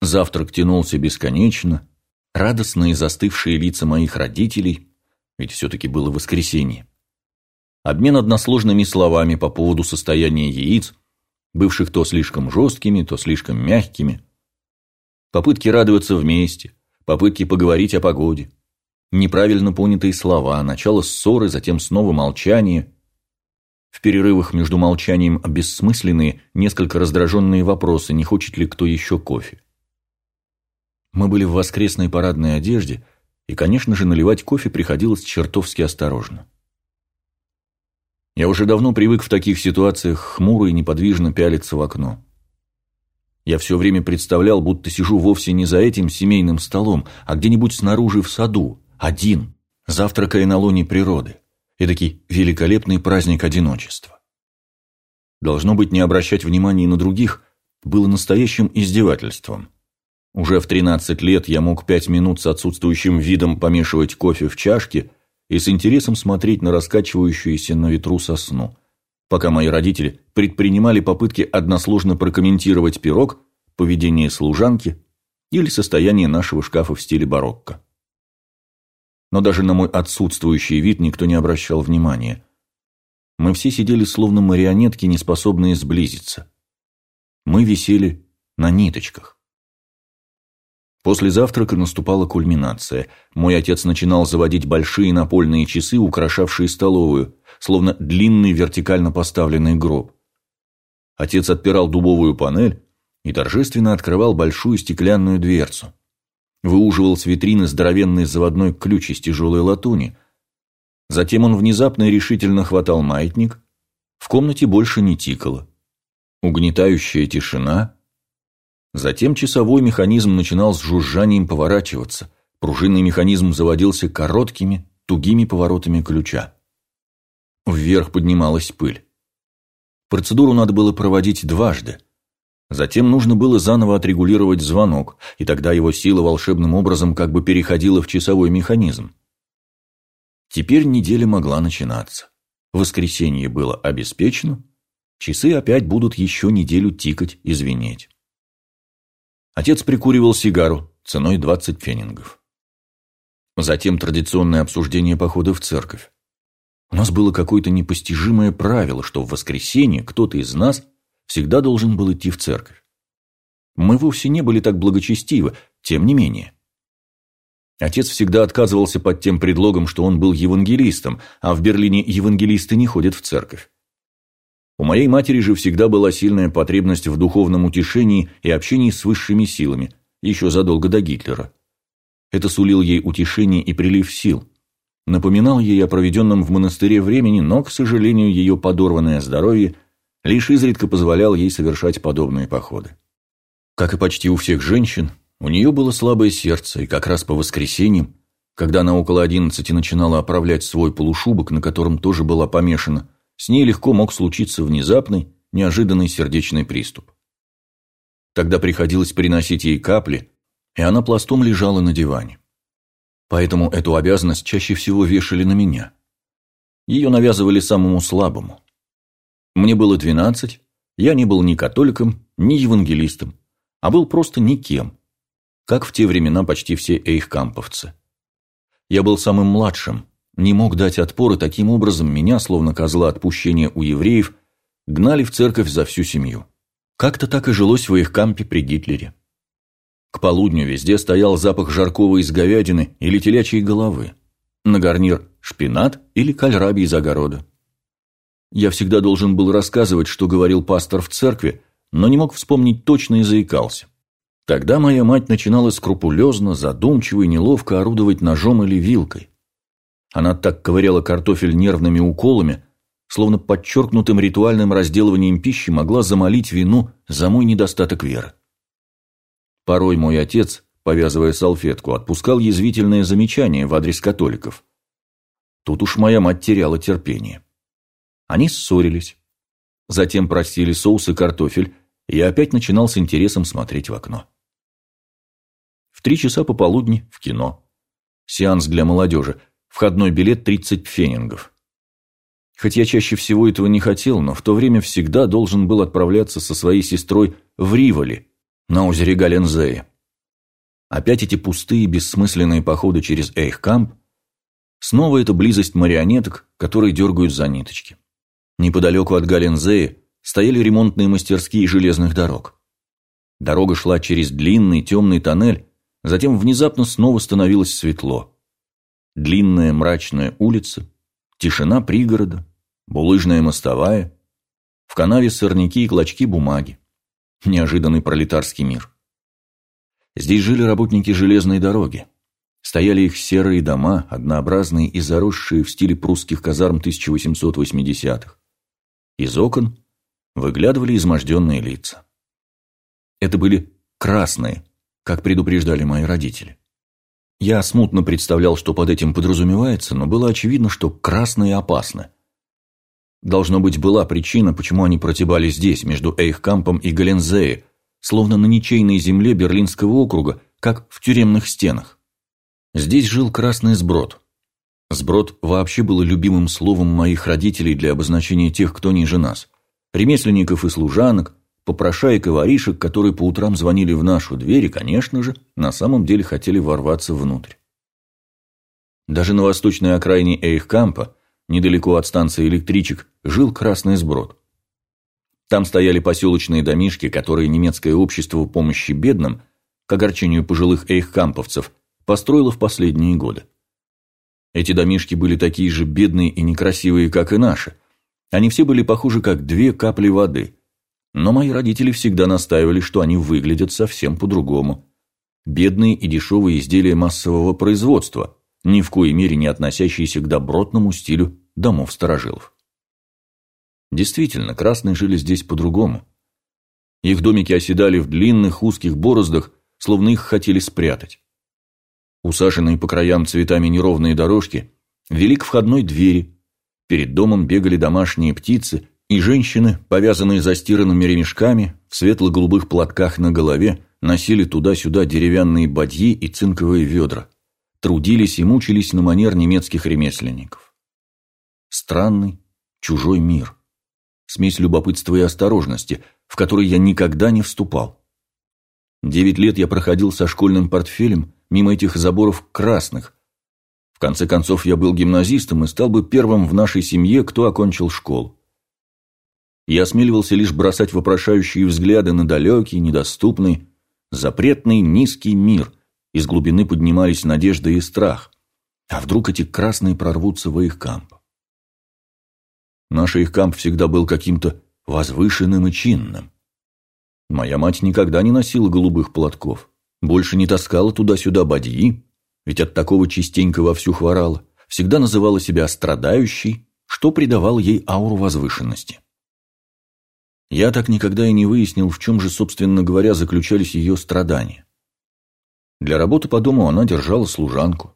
Завтрак тянулся бесконечно, радостные застывшие лица моих родителей, ведь все-таки было воскресенье. Обмен односложными словами по поводу состояния яиц, бывших то слишком жесткими, то слишком мягкими. Попытки радоваться вместе, попытки поговорить о погоде. Неправильно понятые слова, начало ссоры, затем снова молчание. В перерывах между молчанием бессмысленные, несколько раздраженные вопросы, не хочет ли кто еще кофе. Мы были в воскресной парадной одежде, и, конечно же, наливать кофе приходилось чертовски осторожно. Я уже давно привык в таких ситуациях хмуро и неподвижно пялиться в окно. Я все время представлял, будто сижу вовсе не за этим семейным столом, а где-нибудь снаружи в саду, один, завтракая на лоне природы. Эдакий великолепный праздник одиночества. Должно быть, не обращать внимания на других было настоящим издевательством. Уже в 13 лет я мог пять минут с отсутствующим видом помешивать кофе в чашке и с интересом смотреть на раскачивающуюся на ветру сосну, пока мои родители предпринимали попытки односложно прокомментировать пирог, поведение служанки или состояние нашего шкафа в стиле барокко. Но даже на мой отсутствующий вид никто не обращал внимания. Мы все сидели словно марионетки, не способные сблизиться. Мы висели на ниточках. После завтрака наступала кульминация. Мой отец начинал заводить большие напольные часы, украшавшие столовую, словно длинный вертикально поставленный гроб. Отец отпирал дубовую панель и торжественно открывал большую стеклянную дверцу. Выуживал с витрины здоровенный заводной ключ из тяжелой латуни, Затем он внезапно и решительно хватал маятник. В комнате больше не тикало. Угнетающая тишина. Затем часовой механизм начинал с жужжанием поворачиваться. Пружинный механизм заводился короткими, тугими поворотами ключа. Вверх поднималась пыль. Процедуру надо было проводить дважды. Затем нужно было заново отрегулировать звонок, и тогда его сила волшебным образом как бы переходила в часовой механизм. Теперь неделя могла начинаться. Воскресенье было обеспечено, часы опять будут еще неделю тикать и звенеть. Отец прикуривал сигару ценой 20 фенингов. Затем традиционное обсуждение похода в церковь. У нас было какое-то непостижимое правило, что в воскресенье кто-то из нас всегда должен был идти в церковь. Мы вовсе не были так благочестивы, тем не менее. Отец всегда отказывался под тем предлогом, что он был евангелистом, а в Берлине евангелисты не ходят в церковь. У моей матери же всегда была сильная потребность в духовном утешении и общении с высшими силами, еще задолго до Гитлера. Это сулил ей утешение и прилив сил. Напоминал ей о проведенном в монастыре времени, но, к сожалению, ее подорванное здоровье лишь изредка позволял ей совершать подобные походы. Как и почти у всех женщин, у нее было слабое сердце, и как раз по воскресеньям, когда она около одиннадцати начинала оправлять свой полушубок, на котором тоже была помешана, с ней легко мог случиться внезапный, неожиданный сердечный приступ. Тогда приходилось приносить ей капли, и она пластом лежала на диване. Поэтому эту обязанность чаще всего вешали на меня. Ее навязывали самому слабому. Мне было двенадцать, я не был ни католиком, ни евангелистом, а был просто никем, как в те времена почти все эйхкамповцы. Я был самым младшим, не мог дать отпор, и таким образом меня, словно козла отпущения у евреев, гнали в церковь за всю семью. Как-то так и жилось в эйхкампе при Гитлере. К полудню везде стоял запах жаркого из говядины или телячьей головы. На гарнир шпинат или кальраби из огорода. Я всегда должен был рассказывать, что говорил пастор в церкви, но не мог вспомнить точно и заикался. Тогда моя мать начинала скрупулезно, задумчиво и неловко орудовать ножом или вилкой. Она так ковыряла картофель нервными уколами, словно подчеркнутым ритуальным разделыванием пищи могла замолить вину за мой недостаток веры. Порой мой отец, повязывая салфетку, отпускал язвительные замечания в адрес католиков. Тут уж моя мать теряла терпение. Они ссорились. Затем простили соус и картофель, и я опять начинал с интересом смотреть в окно. В три часа пополудни в кино. Сеанс для молодежи. Входной билет 30 фенингов. Хоть я чаще всего этого не хотел, но в то время всегда должен был отправляться со своей сестрой в Риволи, на озере Галензее. Опять эти пустые, бессмысленные походы через Эйхкамп. Снова эта близость марионеток, которые дергают за ниточки. Неподалеку от Галензея стояли ремонтные мастерские железных дорог. Дорога шла через длинный темный тоннель, Затем внезапно снова становилось светло. Длинная мрачная улица, тишина пригорода, булыжная мостовая, в канаве сорняки и клочки бумаги. Неожиданный пролетарский мир. Здесь жили работники железной дороги. Стояли их серые дома, однообразные и заросшие в стиле прусских казарм 1880-х. Из окон выглядывали изможденные лица. Это были красные, как предупреждали мои родители. Я смутно представлял, что под этим подразумевается, но было очевидно, что красные опасны. Должно быть, была причина, почему они протебали здесь, между Эйхкампом и Галензее, словно на ничейной земле Берлинского округа, как в тюремных стенах. Здесь жил красный сброд. Сброд вообще было любимым словом моих родителей для обозначения тех, кто ниже нас. Ремесленников и служанок, попрошаек и воришек, которые по утрам звонили в нашу дверь и, конечно же, на самом деле хотели ворваться внутрь. Даже на восточной окраине Эйхкампа, недалеко от станции электричек, жил Красный Сброд. Там стояли поселочные домишки, которые немецкое общество помощи бедным, к огорчению пожилых эйхкамповцев, построило в последние годы. Эти домишки были такие же бедные и некрасивые, как и наши. Они все были похожи, как две капли воды – но мои родители всегда настаивали, что они выглядят совсем по-другому. Бедные и дешевые изделия массового производства, ни в коей мере не относящиеся к добротному стилю домов старожилов. Действительно, красные жили здесь по-другому. Их домики оседали в длинных узких бороздах, словно их хотели спрятать. Усаженные по краям цветами неровные дорожки вели к входной двери. Перед домом бегали домашние птицы, и женщины, повязанные застиранными ремешками, в светло-голубых платках на голове, носили туда-сюда деревянные бадьи и цинковые ведра, трудились и мучились на манер немецких ремесленников. Странный, чужой мир. Смесь любопытства и осторожности, в который я никогда не вступал. Девять лет я проходил со школьным портфелем мимо этих заборов красных. В конце концов, я был гимназистом и стал бы первым в нашей семье, кто окончил школу. Я осмеливался лишь бросать вопрошающие взгляды на далекий, недоступный, запретный низкий мир. Из глубины поднимались надежда и страх. А вдруг эти красные прорвутся в их камп? Наш их камп всегда был каким-то возвышенным и чинным. Моя мать никогда не носила голубых платков, больше не таскала туда-сюда бадьи, ведь от такого частенько вовсю хворала, всегда называла себя страдающей, что придавало ей ауру возвышенности. Я так никогда и не выяснил, в чем же, собственно говоря, заключались ее страдания. Для работы по дому она держала служанку.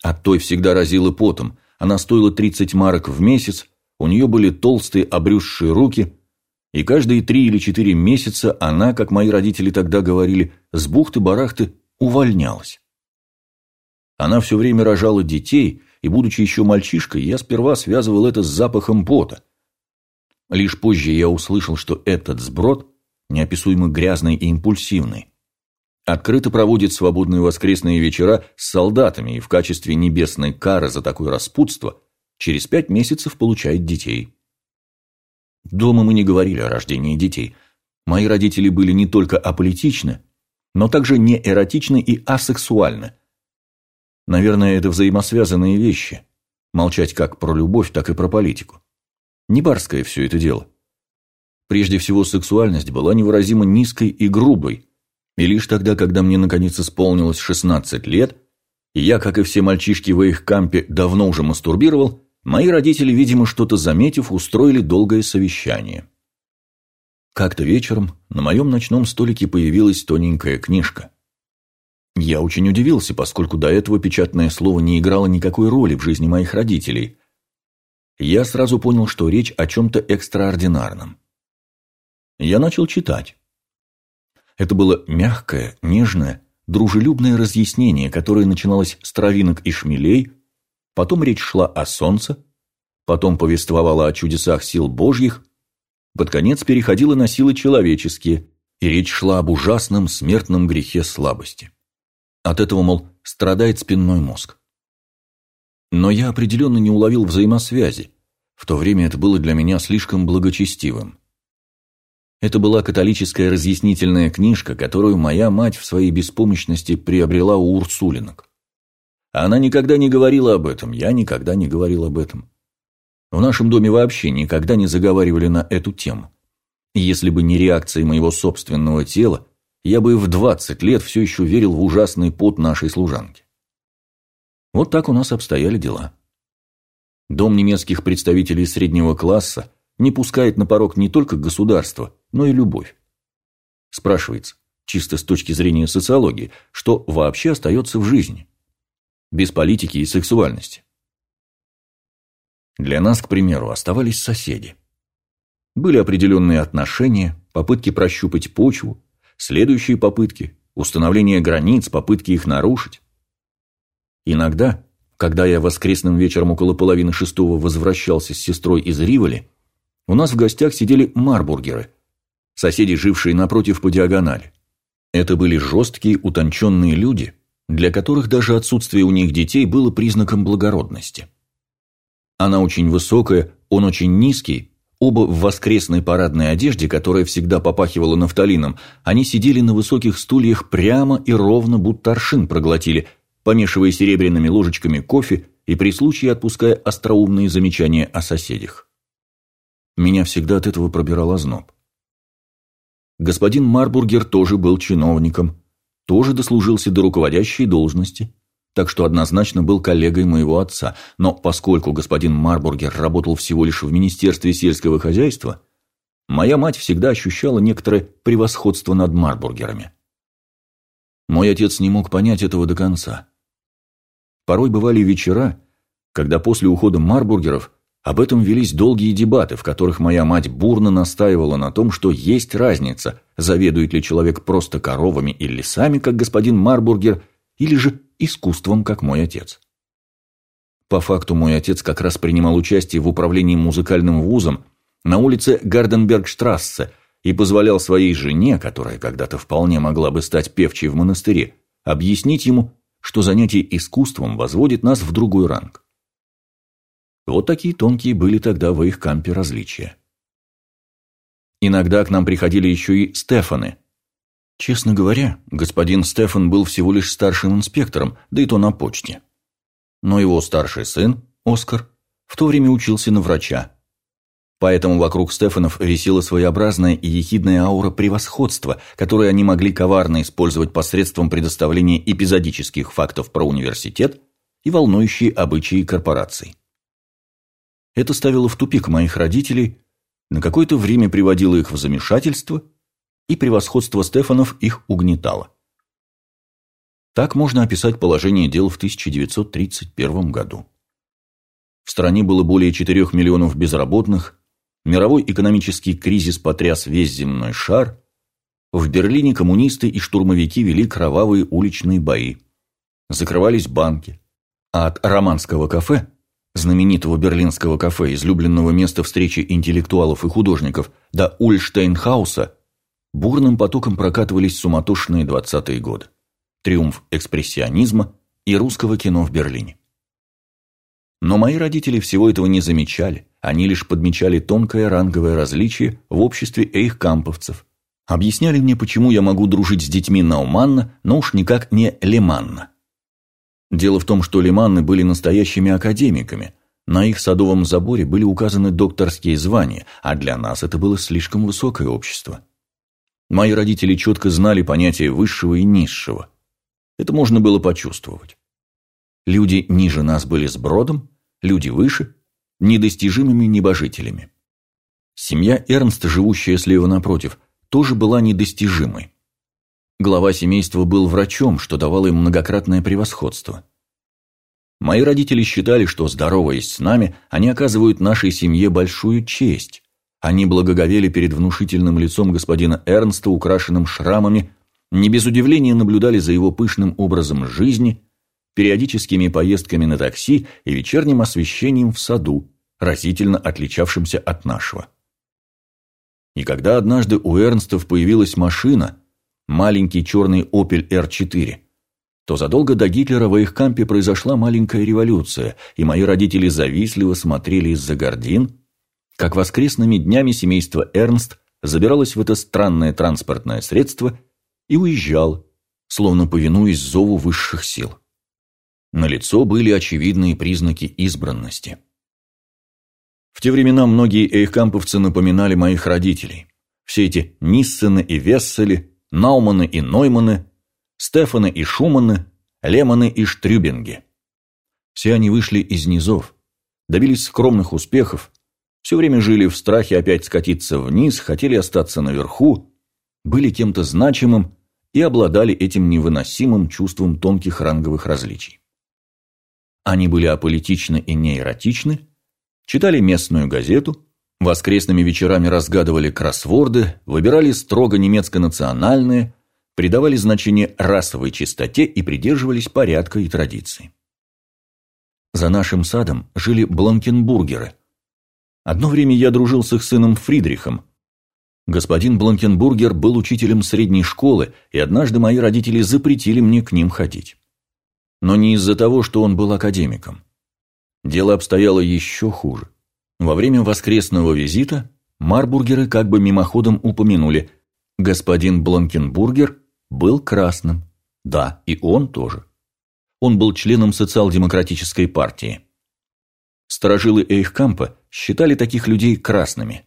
От той всегда разила потом, она стоила 30 марок в месяц, у нее были толстые обрюзшие руки, и каждые три или четыре месяца она, как мои родители тогда говорили, с бухты-барахты увольнялась. Она все время рожала детей, и, будучи еще мальчишкой, я сперва связывал это с запахом пота – Лишь позже я услышал, что этот сброд, неописуемо грязный и импульсивный, открыто проводит свободные воскресные вечера с солдатами и в качестве небесной кары за такое распутство через пять месяцев получает детей. Дома мы не говорили о рождении детей. Мои родители были не только аполитичны, но также не эротичны и асексуальны. Наверное, это взаимосвязанные вещи. Молчать как про любовь, так и про политику. Не барское все это дело. Прежде всего, сексуальность была невыразимо низкой и грубой, и лишь тогда, когда мне наконец исполнилось 16 лет, и я, как и все мальчишки в их кампе, давно уже мастурбировал, мои родители, видимо, что-то заметив, устроили долгое совещание. Как-то вечером на моем ночном столике появилась тоненькая книжка. Я очень удивился, поскольку до этого печатное слово не играло никакой роли в жизни моих родителей, я сразу понял, что речь о чем-то экстраординарном. Я начал читать. Это было мягкое, нежное, дружелюбное разъяснение, которое начиналось с травинок и шмелей, потом речь шла о солнце, потом повествовала о чудесах сил божьих, под конец переходила на силы человеческие, и речь шла об ужасном смертном грехе слабости. От этого, мол, страдает спинной мозг. Но я определенно не уловил взаимосвязи. В то время это было для меня слишком благочестивым. Это была католическая разъяснительная книжка, которую моя мать в своей беспомощности приобрела у Урсулинок. Она никогда не говорила об этом, я никогда не говорил об этом. В нашем доме вообще никогда не заговаривали на эту тему. Если бы не реакции моего собственного тела, я бы в 20 лет все еще верил в ужасный пот нашей служанки. Вот так у нас обстояли дела. Дом немецких представителей среднего класса не пускает на порог не только государство, но и любовь. Спрашивается, чисто с точки зрения социологии, что вообще остается в жизни? Без политики и сексуальности. Для нас, к примеру, оставались соседи. Были определенные отношения, попытки прощупать почву, следующие попытки, установление границ, попытки их нарушить. Иногда, когда я воскресным вечером около половины шестого возвращался с сестрой из Риволи, у нас в гостях сидели марбургеры, соседи, жившие напротив по диагонали. Это были жесткие, утонченные люди, для которых даже отсутствие у них детей было признаком благородности. Она очень высокая, он очень низкий, оба в воскресной парадной одежде, которая всегда попахивала нафталином, они сидели на высоких стульях прямо и ровно, будто аршин проглотили – помешивая серебряными ложечками кофе и при случае отпуская остроумные замечания о соседях. Меня всегда от этого пробирал озноб. Господин Марбургер тоже был чиновником, тоже дослужился до руководящей должности, так что однозначно был коллегой моего отца, но поскольку господин Марбургер работал всего лишь в Министерстве сельского хозяйства, моя мать всегда ощущала некоторое превосходство над Марбургерами. Мой отец не мог понять этого до конца. Порой бывали вечера, когда после ухода Марбургеров об этом велись долгие дебаты, в которых моя мать бурно настаивала на том, что есть разница, заведует ли человек просто коровами или лесами, как господин Марбургер, или же искусством, как мой отец. По факту мой отец как раз принимал участие в управлении музыкальным вузом на улице Гарденбергштрассе и позволял своей жене, которая когда-то вполне могла бы стать певчей в монастыре, объяснить ему, что занятие искусством возводит нас в другой ранг. Вот такие тонкие были тогда в их кампе различия. Иногда к нам приходили еще и Стефаны. Честно говоря, господин Стефан был всего лишь старшим инспектором, да и то на почте. Но его старший сын, Оскар, в то время учился на врача. Поэтому вокруг Стефанов висела своеобразная и ехидная аура превосходства, которую они могли коварно использовать посредством предоставления эпизодических фактов про университет и волнующие обычаи корпораций. Это ставило в тупик моих родителей, на какое-то время приводило их в замешательство, и превосходство Стефанов их угнетало. Так можно описать положение дел в 1931 году. В стране было более 4 миллионов безработных, мировой экономический кризис потряс весь земной шар, в Берлине коммунисты и штурмовики вели кровавые уличные бои, закрывались банки, а от романского кафе знаменитого берлинского кафе, излюбленного места встречи интеллектуалов и художников, до Ульштейнхауса, бурным потоком прокатывались суматошные двадцатые годы. Триумф экспрессионизма и русского кино в Берлине. Но мои родители всего этого не замечали, они лишь подмечали тонкое ранговое различие в обществе эйхкамповцев, объясняли мне, почему я могу дружить с детьми Науманна, но уж никак не Леманна. Дело в том, что лиманны были настоящими академиками. На их садовом заборе были указаны докторские звания, а для нас это было слишком высокое общество. Мои родители четко знали понятие высшего и низшего. Это можно было почувствовать. Люди ниже нас были с бродом, люди выше – недостижимыми небожителями. Семья Эрнста, живущая слева напротив, тоже была недостижимой. Глава семейства был врачом, что давало им многократное превосходство. Мои родители считали, что, здороваясь с нами, они оказывают нашей семье большую честь. Они благоговели перед внушительным лицом господина Эрнста, украшенным шрамами, не без удивления наблюдали за его пышным образом жизни, периодическими поездками на такси и вечерним освещением в саду, разительно отличавшимся от нашего. И когда однажды у Эрнстов появилась машина – маленький черный Opel R4, то задолго до Гитлера в их кампе произошла маленькая революция, и мои родители завистливо смотрели из-за гордин, как воскресными днями семейство Эрнст забиралось в это странное транспортное средство и уезжал, словно повинуясь зову высших сил. На лицо были очевидные признаки избранности. В те времена многие эйхкамповцы напоминали моих родителей. Все эти Ниссены и Вессели Науманы и Нойманы, Стефаны и Шуманы, Леманы и Штрюбинги. Все они вышли из низов, добились скромных успехов, все время жили в страхе опять скатиться вниз, хотели остаться наверху, были кем-то значимым и обладали этим невыносимым чувством тонких ранговых различий. Они были аполитичны и неэротичны, читали местную газету, Воскресными вечерами разгадывали кроссворды, выбирали строго немецко-национальные, придавали значение расовой чистоте и придерживались порядка и традиций. За нашим садом жили бланкенбургеры. Одно время я дружил с их сыном Фридрихом. Господин Бланкенбургер был учителем средней школы, и однажды мои родители запретили мне к ним ходить. Но не из-за того, что он был академиком. Дело обстояло еще хуже. Во время воскресного визита Марбургеры как бы мимоходом упомянули, господин Бланкенбургер был красным. Да, и он тоже. Он был членом социал-демократической партии. Сторожилы Эйхкампа считали таких людей красными.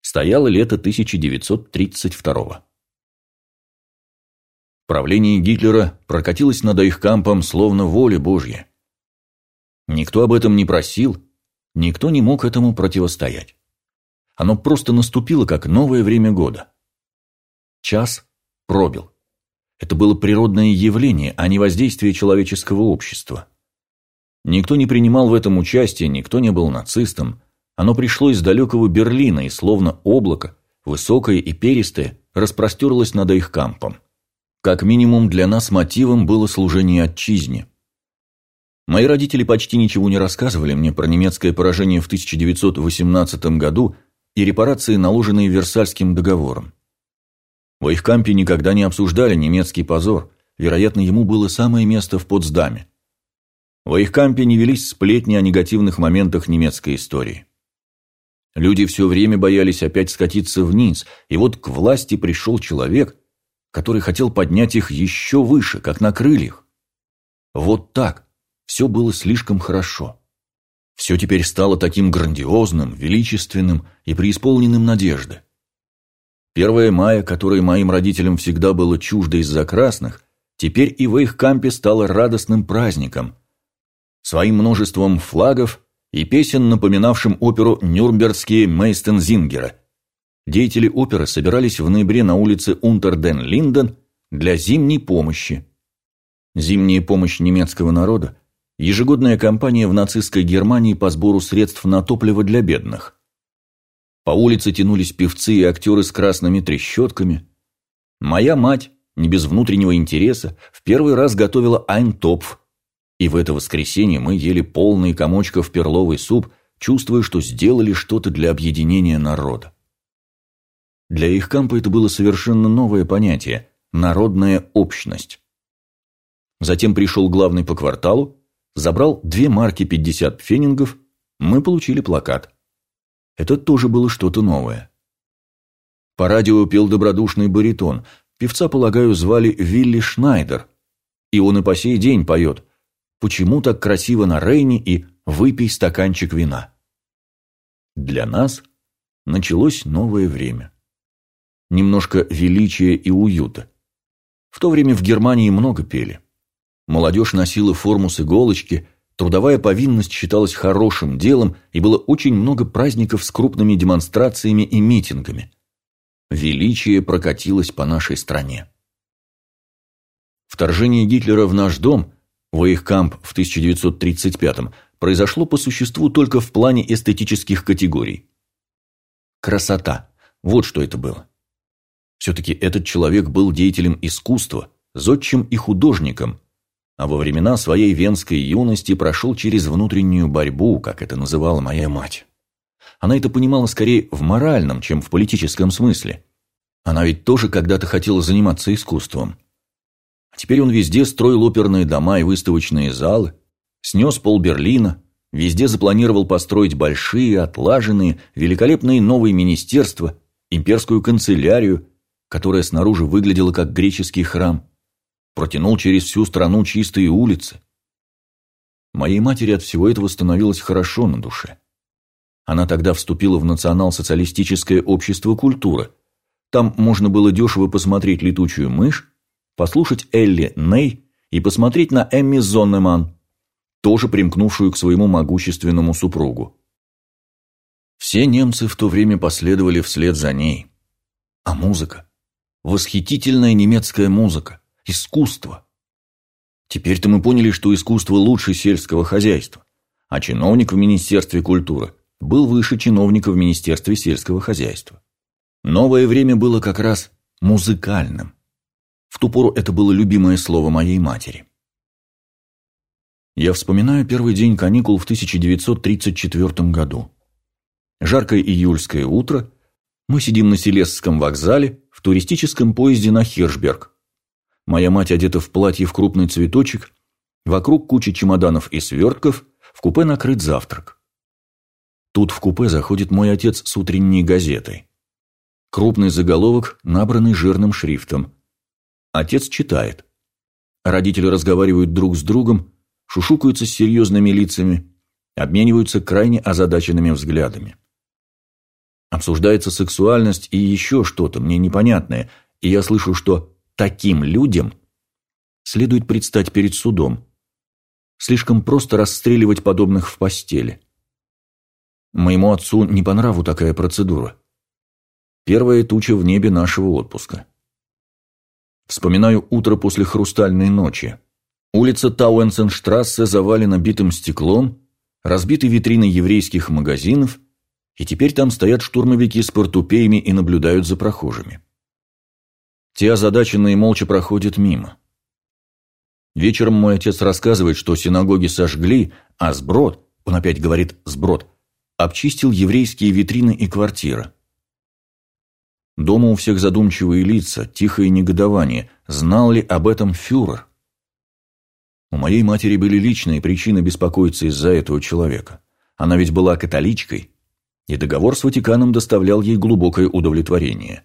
Стояло лето 1932 -го. Правление Гитлера прокатилось над Айхкампом словно воля Божья. Никто об этом не просил, никто не мог этому противостоять. Оно просто наступило, как новое время года. Час пробил. Это было природное явление, а не воздействие человеческого общества. Никто не принимал в этом участие, никто не был нацистом. Оно пришло из далекого Берлина и, словно облако, высокое и перистое, распростерлось над их кампом. Как минимум для нас мотивом было служение отчизне. Мои родители почти ничего не рассказывали мне про немецкое поражение в 1918 году и репарации, наложенные Версальским договором. В их кампе никогда не обсуждали немецкий позор, вероятно, ему было самое место в Потсдаме. В Эйхкампе не велись сплетни о негативных моментах немецкой истории. Люди все время боялись опять скатиться вниз, и вот к власти пришел человек, который хотел поднять их еще выше, как на крыльях. Вот так. Все было слишком хорошо. Все теперь стало таким грандиозным, величественным и преисполненным надежды. Первое мая, которое моим родителям всегда было чуждо из-за красных, теперь и в их кампе стало радостным праздником, своим множеством флагов и песен, напоминавшим оперу «Нюрнбергские Мейстензингера». Деятели оперы собирались в ноябре на улице Унтерден-Линден для зимней помощи. Зимняя помощь немецкого народа – ежегодная кампания в нацистской Германии по сбору средств на топливо для бедных. По улице тянулись певцы и актеры с красными трещотками. Моя мать, не без внутреннего интереса, в первый раз готовила айнтопф, и в это воскресенье мы ели полный комочков перловый суп, чувствуя, что сделали что-то для объединения народа. Для их кампа это было совершенно новое понятие – народная общность. Затем пришел главный по кварталу, забрал две марки 50 пфенингов, мы получили плакат. Это тоже было что-то новое. По радио пел добродушный баритон. Певца, полагаю, звали Вилли Шнайдер. И он и по сей день поет – почему так красиво на Рейне и выпей стаканчик вина. Для нас началось новое время. Немножко величия и уюта. В то время в Германии много пели. Молодежь носила форму с иголочки, трудовая повинность считалась хорошим делом, и было очень много праздников с крупными демонстрациями и митингами. Величие прокатилось по нашей стране. Вторжение Гитлера в наш дом Вейхкамп в 1935-м произошло по существу только в плане эстетических категорий. Красота. Вот что это было. Все-таки этот человек был деятелем искусства, зодчим и художником, а во времена своей венской юности прошел через внутреннюю борьбу, как это называла моя мать. Она это понимала скорее в моральном, чем в политическом смысле. Она ведь тоже когда-то хотела заниматься искусством. А теперь он везде строил оперные дома и выставочные залы, снес пол Берлина, везде запланировал построить большие, отлаженные, великолепные новые министерства, имперскую канцелярию, которая снаружи выглядела как греческий храм, протянул через всю страну чистые улицы. Моей матери от всего этого становилось хорошо на душе. Она тогда вступила в национал-социалистическое общество культуры. Там можно было дешево посмотреть летучую мышь, послушать Элли Ней и посмотреть на Эмми Зоннеман, тоже примкнувшую к своему могущественному супругу. Все немцы в то время последовали вслед за ней. А музыка? Восхитительная немецкая музыка. Искусство. Теперь-то мы поняли, что искусство лучше сельского хозяйства, а чиновник в Министерстве культуры был выше чиновника в Министерстве сельского хозяйства. Новое время было как раз музыкальным. В ту пору это было любимое слово моей матери. Я вспоминаю первый день каникул в 1934 году. Жаркое июльское утро, мы сидим на Селесском вокзале в туристическом поезде на Хиршберг. Моя мать одета в платье в крупный цветочек, вокруг куча чемоданов и свертков, в купе накрыт завтрак. Тут в купе заходит мой отец с утренней газетой. Крупный заголовок, набранный жирным шрифтом. Отец читает. Родители разговаривают друг с другом, шушукаются с серьезными лицами, обмениваются крайне озадаченными взглядами. Обсуждается сексуальность и еще что-то, мне непонятное, и я слышу, что таким людям следует предстать перед судом. Слишком просто расстреливать подобных в постели. Моему отцу не по нраву такая процедура. Первая туча в небе нашего отпуска. Вспоминаю утро после хрустальной ночи. Улица Тауэнсенштрассе завалена битым стеклом, разбиты витрины еврейских магазинов, и теперь там стоят штурмовики с портупеями и наблюдают за прохожими. Те озадаченные молча проходят мимо. Вечером мой отец рассказывает, что синагоги сожгли, а сброд, он опять говорит «сброд», обчистил еврейские витрины и квартиры. Дома у всех задумчивые лица, тихое негодование. Знал ли об этом фюрер? У моей матери были личные причины беспокоиться из-за этого человека. Она ведь была католичкой, и договор с Ватиканом доставлял ей глубокое удовлетворение.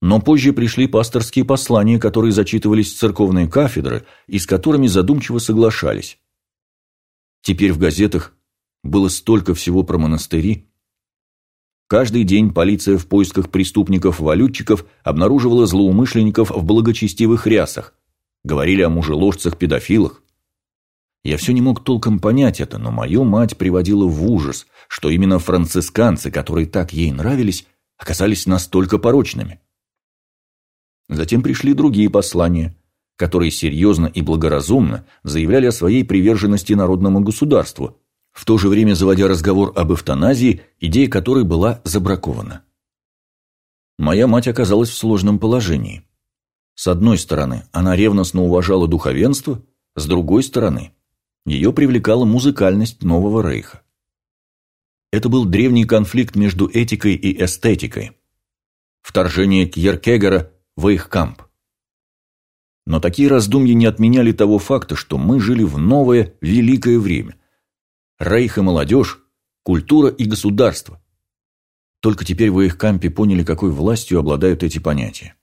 Но позже пришли пасторские послания, которые зачитывались с церковной кафедры и с которыми задумчиво соглашались. Теперь в газетах было столько всего про монастыри. Каждый день полиция в поисках преступников-валютчиков обнаруживала злоумышленников в благочестивых рясах, говорили о мужеложцах-педофилах. Я все не мог толком понять это, но мою мать приводила в ужас, что именно францисканцы, которые так ей нравились, оказались настолько порочными. Затем пришли другие послания, которые серьезно и благоразумно заявляли о своей приверженности народному государству, в то же время заводя разговор об эвтаназии, идея которой была забракована. Моя мать оказалась в сложном положении. С одной стороны, она ревностно уважала духовенство, с другой стороны, ее привлекала музыкальность нового рейха. Это был древний конфликт между этикой и эстетикой. Вторжение Кьеркегера в Эйхкамп. Но такие раздумья не отменяли того факта, что мы жили в новое, великое время. Рейх и молодежь, культура и государство. Только теперь в Эйхкампе поняли, какой властью обладают эти понятия.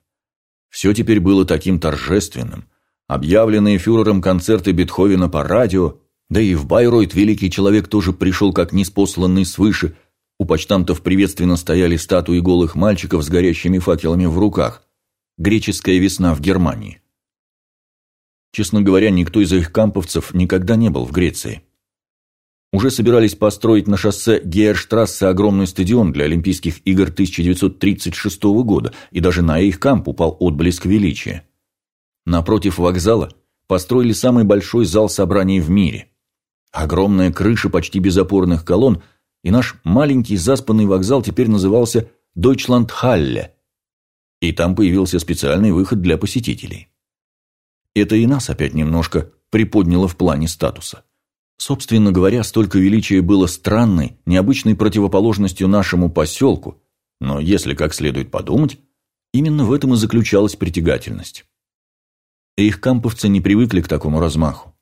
Все теперь было таким торжественным. Объявленные фюрером концерты Бетховена по радио, да и в Байройт великий человек тоже пришел как неспосланный свыше. У почтамтов приветственно стояли статуи голых мальчиков с горящими факелами в руках. Греческая весна в Германии. Честно говоря, никто из их камповцев никогда не был в Греции. Уже собирались построить на шоссе Гейерштрассе огромный стадион для Олимпийских игр 1936 года, и даже на их камп упал отблеск величия. Напротив вокзала построили самый большой зал собраний в мире. Огромная крыша почти без опорных колонн, и наш маленький заспанный вокзал теперь назывался Дойчландхалле – и там появился специальный выход для посетителей. Это и нас опять немножко приподняло в плане статуса. Собственно говоря, столько величия было странной, необычной противоположностью нашему поселку, но если как следует подумать, именно в этом и заключалась притягательность. Их камповцы не привыкли к такому размаху.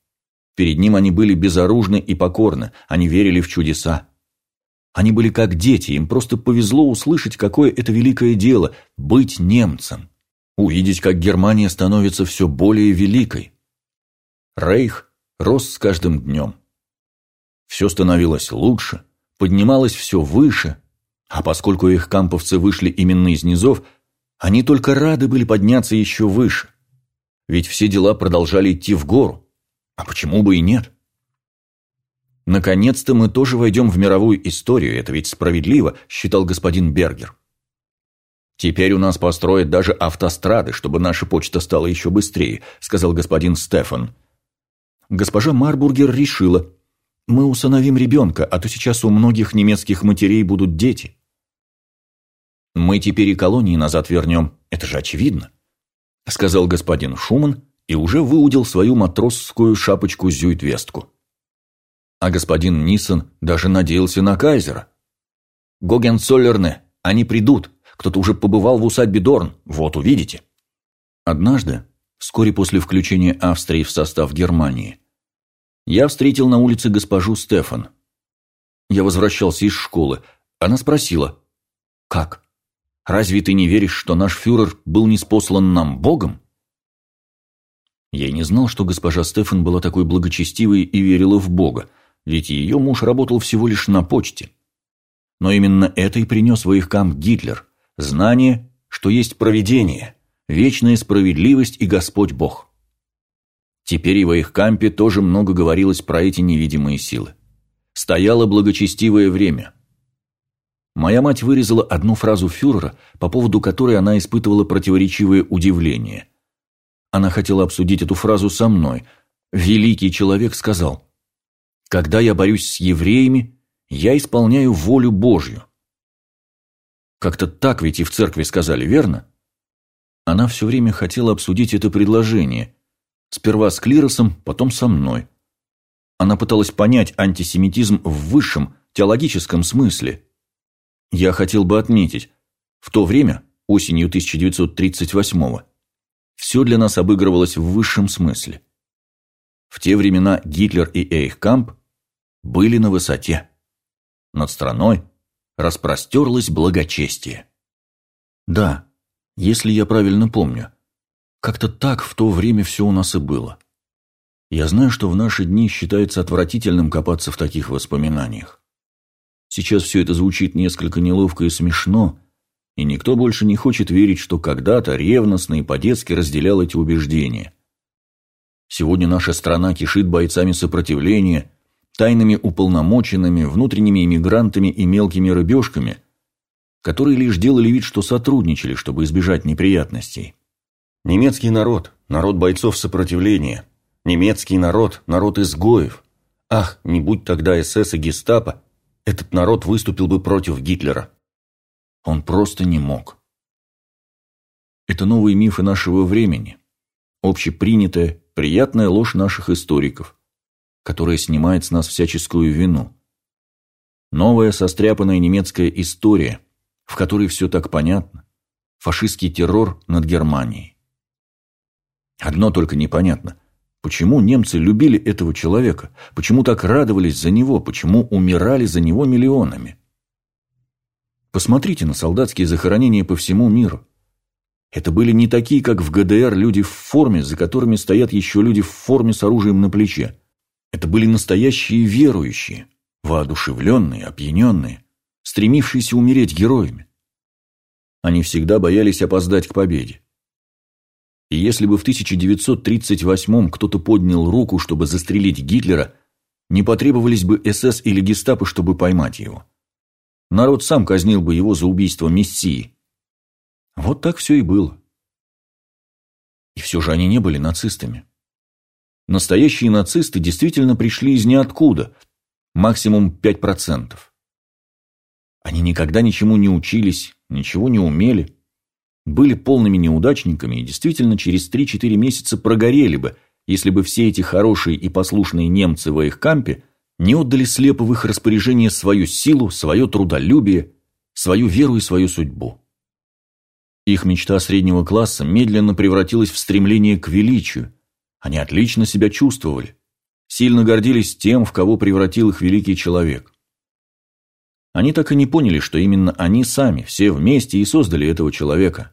Перед ним они были безоружны и покорны, они верили в чудеса. Они были как дети, им просто повезло услышать, какое это великое дело – быть немцем. Увидеть, как Германия становится все более великой. Рейх рос с каждым днем. Все становилось лучше, поднималось все выше, а поскольку их камповцы вышли именно из низов, они только рады были подняться еще выше. Ведь все дела продолжали идти в гору. А почему бы и нет? «Наконец-то мы тоже войдем в мировую историю, это ведь справедливо», – считал господин Бергер. «Теперь у нас построят даже автострады, чтобы наша почта стала еще быстрее», – сказал господин Стефан. Госпожа Марбургер решила, «Мы усыновим ребенка, а то сейчас у многих немецких матерей будут дети». «Мы теперь и колонии назад вернем, это же очевидно», – сказал господин Шуман и уже выудил свою матросскую шапочку-зюитвестку а господин Нисон даже надеялся на Кайзера. «Гогенцоллерне, они придут, кто-то уже побывал в усадьбе Дорн, вот увидите». Однажды, вскоре после включения Австрии в состав Германии, я встретил на улице госпожу Стефан. Я возвращался из школы. Она спросила, «Как? Разве ты не веришь, что наш фюрер был неспослан нам Богом?» Я не знал, что госпожа Стефан была такой благочестивой и верила в Бога, ведь ее муж работал всего лишь на почте. Но именно это и принес в Ихкам Гитлер – знание, что есть провидение, вечная справедливость и Господь Бог. Теперь и в их кампе тоже много говорилось про эти невидимые силы. Стояло благочестивое время. Моя мать вырезала одну фразу фюрера, по поводу которой она испытывала противоречивое удивление. Она хотела обсудить эту фразу со мной. Великий человек сказал, «Когда я борюсь с евреями, я исполняю волю Божью». Как-то так ведь и в церкви сказали, верно? Она все время хотела обсудить это предложение. Сперва с клиросом, потом со мной. Она пыталась понять антисемитизм в высшем, теологическом смысле. Я хотел бы отметить, в то время, осенью 1938-го, все для нас обыгрывалось в высшем смысле. В те времена Гитлер и Эйхкамп были на высоте. Над страной распростерлось благочестие. Да, если я правильно помню, как-то так в то время все у нас и было. Я знаю, что в наши дни считается отвратительным копаться в таких воспоминаниях. Сейчас все это звучит несколько неловко и смешно, и никто больше не хочет верить, что когда-то ревностно и по-детски разделял эти убеждения. Сегодня наша страна кишит бойцами сопротивления, тайными уполномоченными, внутренними иммигрантами и мелкими рыбешками, которые лишь делали вид, что сотрудничали, чтобы избежать неприятностей. Немецкий народ, народ бойцов сопротивления, немецкий народ, народ изгоев. Ах, не будь тогда СС и гестапо, этот народ выступил бы против Гитлера. Он просто не мог. Это новые мифы нашего времени, общепринятая, приятная ложь наших историков, которая снимает с нас всяческую вину. Новая состряпанная немецкая история, в которой все так понятно, фашистский террор над Германией. Одно только непонятно, почему немцы любили этого человека, почему так радовались за него, почему умирали за него миллионами. Посмотрите на солдатские захоронения по всему миру. Это были не такие, как в ГДР, люди в форме, за которыми стоят еще люди в форме с оружием на плече. Это были настоящие верующие, воодушевленные, опьяненные, стремившиеся умереть героями. Они всегда боялись опоздать к победе. И если бы в 1938 кто-то поднял руку, чтобы застрелить Гитлера, не потребовались бы СС или гестапо, чтобы поймать его. Народ сам казнил бы его за убийство Мессии. Вот так все и было. И все же они не были нацистами. Настоящие нацисты действительно пришли из ниоткуда, максимум 5%. Они никогда ничему не учились, ничего не умели, были полными неудачниками и действительно через 3-4 месяца прогорели бы, если бы все эти хорошие и послушные немцы в их кампе не отдали слепо в их распоряжение свою силу, свое трудолюбие, свою веру и свою судьбу. Их мечта среднего класса медленно превратилась в стремление к величию. Они отлично себя чувствовали, сильно гордились тем, в кого превратил их великий человек. Они так и не поняли, что именно они сами, все вместе и создали этого человека.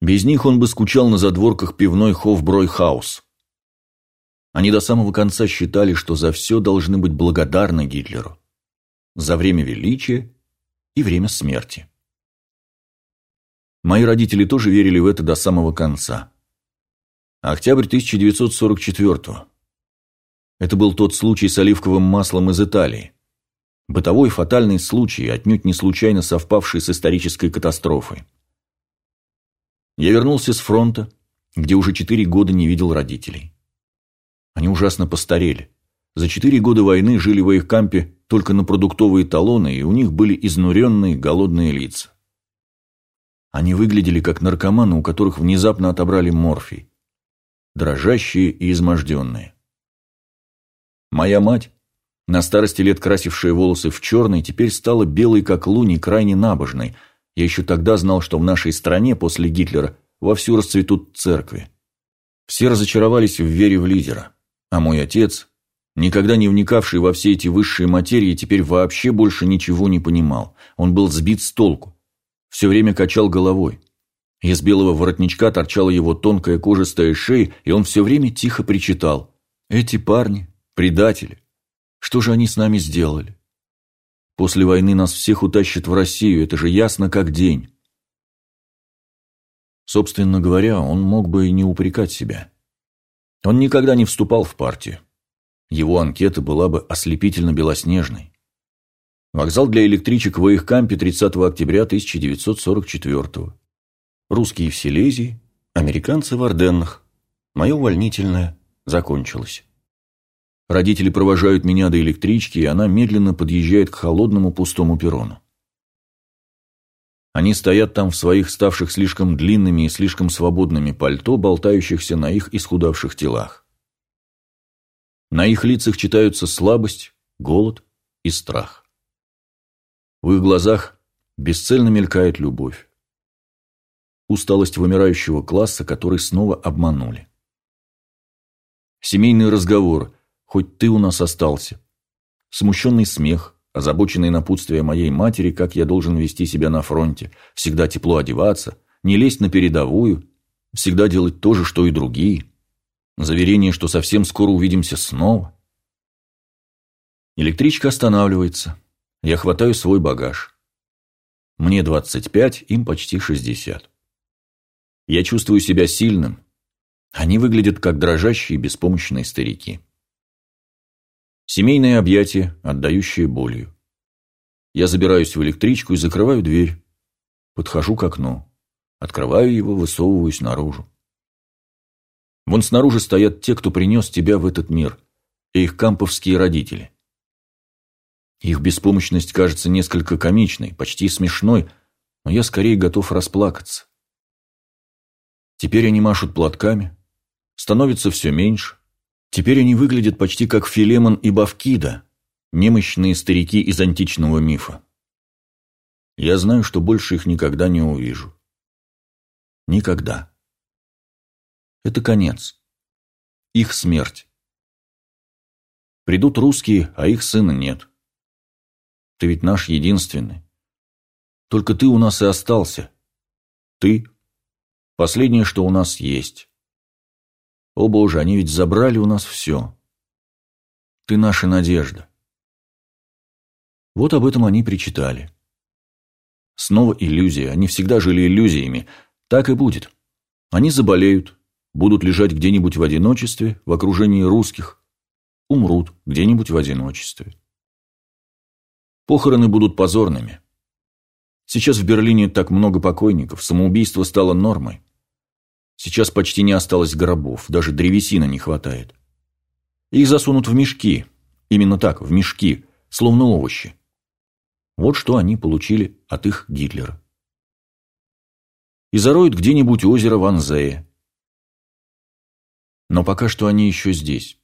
Без них он бы скучал на задворках пивной Хофбройхаус. Они до самого конца считали, что за все должны быть благодарны Гитлеру. За время величия и время смерти. Мои родители тоже верили в это до самого конца. Октябрь 1944 -го. Это был тот случай с оливковым маслом из Италии. Бытовой фатальный случай, отнюдь не случайно совпавший с исторической катастрофой. Я вернулся с фронта, где уже четыре года не видел родителей. Они ужасно постарели. За четыре года войны жили в их кампе только на продуктовые талоны, и у них были изнуренные, голодные лица. Они выглядели как наркоманы, у которых внезапно отобрали морфий. Дрожащие и изможденные. Моя мать, на старости лет красившая волосы в черный, теперь стала белой, как лунь, и крайне набожной. Я еще тогда знал, что в нашей стране после Гитлера вовсю расцветут церкви. Все разочаровались в вере в лидера. А мой отец, никогда не вникавший во все эти высшие материи, теперь вообще больше ничего не понимал. Он был сбит с толку. Все время качал головой. Из белого воротничка торчала его тонкая кожистая шея, и он все время тихо причитал. «Эти парни, предатели, что же они с нами сделали? После войны нас всех утащат в Россию, это же ясно как день». Собственно говоря, он мог бы и не упрекать себя. Он никогда не вступал в партию. Его анкета была бы ослепительно белоснежной. Вокзал для электричек в Ихкампе 30 октября 1944 Русские в Силезии, американцы в Орденнах. Мое увольнительное закончилось. Родители провожают меня до электрички, и она медленно подъезжает к холодному пустому перрону. Они стоят там в своих ставших слишком длинными и слишком свободными пальто, болтающихся на их исхудавших телах. На их лицах читаются слабость, голод и страх. В их глазах бесцельно мелькает любовь. Усталость вымирающего класса, который снова обманули. Семейный разговор, хоть ты у нас остался. Смущенный смех, озабоченный напутствие моей матери, как я должен вести себя на фронте, всегда тепло одеваться, не лезть на передовую, всегда делать то же, что и другие. Заверение, что совсем скоро увидимся снова. Электричка останавливается. Я хватаю свой багаж. Мне 25, им почти 60. Я чувствую себя сильным. Они выглядят как дрожащие беспомощные старики. Семейное объятие, отдающее болью. Я забираюсь в электричку и закрываю дверь. Подхожу к окну. Открываю его, высовываюсь наружу. Вон снаружи стоят те, кто принес тебя в этот мир, и их камповские родители. Их беспомощность кажется несколько комичной, почти смешной, но я скорее готов расплакаться. Теперь они машут платками, становится все меньше, Теперь они выглядят почти как Филемон и Бавкида, немощные старики из античного мифа. Я знаю, что больше их никогда не увижу. Никогда. Это конец. Их смерть. Придут русские, а их сына нет. Ты ведь наш единственный. Только ты у нас и остался. Ты – последнее, что у нас есть. О боже, они ведь забрали у нас все. Ты наша надежда. Вот об этом они причитали. Снова иллюзия, они всегда жили иллюзиями. Так и будет. Они заболеют, будут лежать где-нибудь в одиночестве, в окружении русских, умрут где-нибудь в одиночестве. Похороны будут позорными. Сейчас в Берлине так много покойников, самоубийство стало нормой. Сейчас почти не осталось гробов, даже древесины не хватает. Их засунут в мешки, именно так, в мешки, словно овощи. Вот что они получили от их Гитлера. И зароют где-нибудь озеро Ванзее. Но пока что они еще здесь.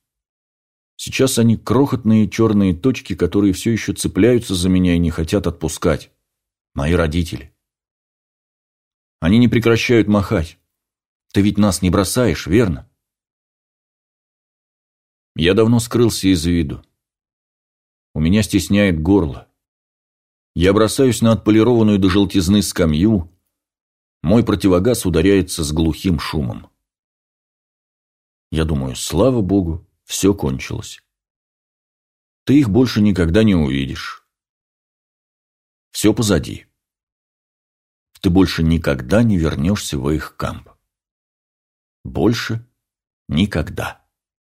Сейчас они крохотные черные точки, которые все еще цепляются за меня и не хотят отпускать. Мои родители. Они не прекращают махать. Ты ведь нас не бросаешь, верно? Я давно скрылся из виду. У меня стесняет горло. Я бросаюсь на отполированную до желтизны скамью. Мой противогаз ударяется с глухим шумом. Я думаю, слава богу, все кончилось. Ты их больше никогда не увидишь. Все позади. Ты больше никогда не вернешься в их камп. Больше никогда.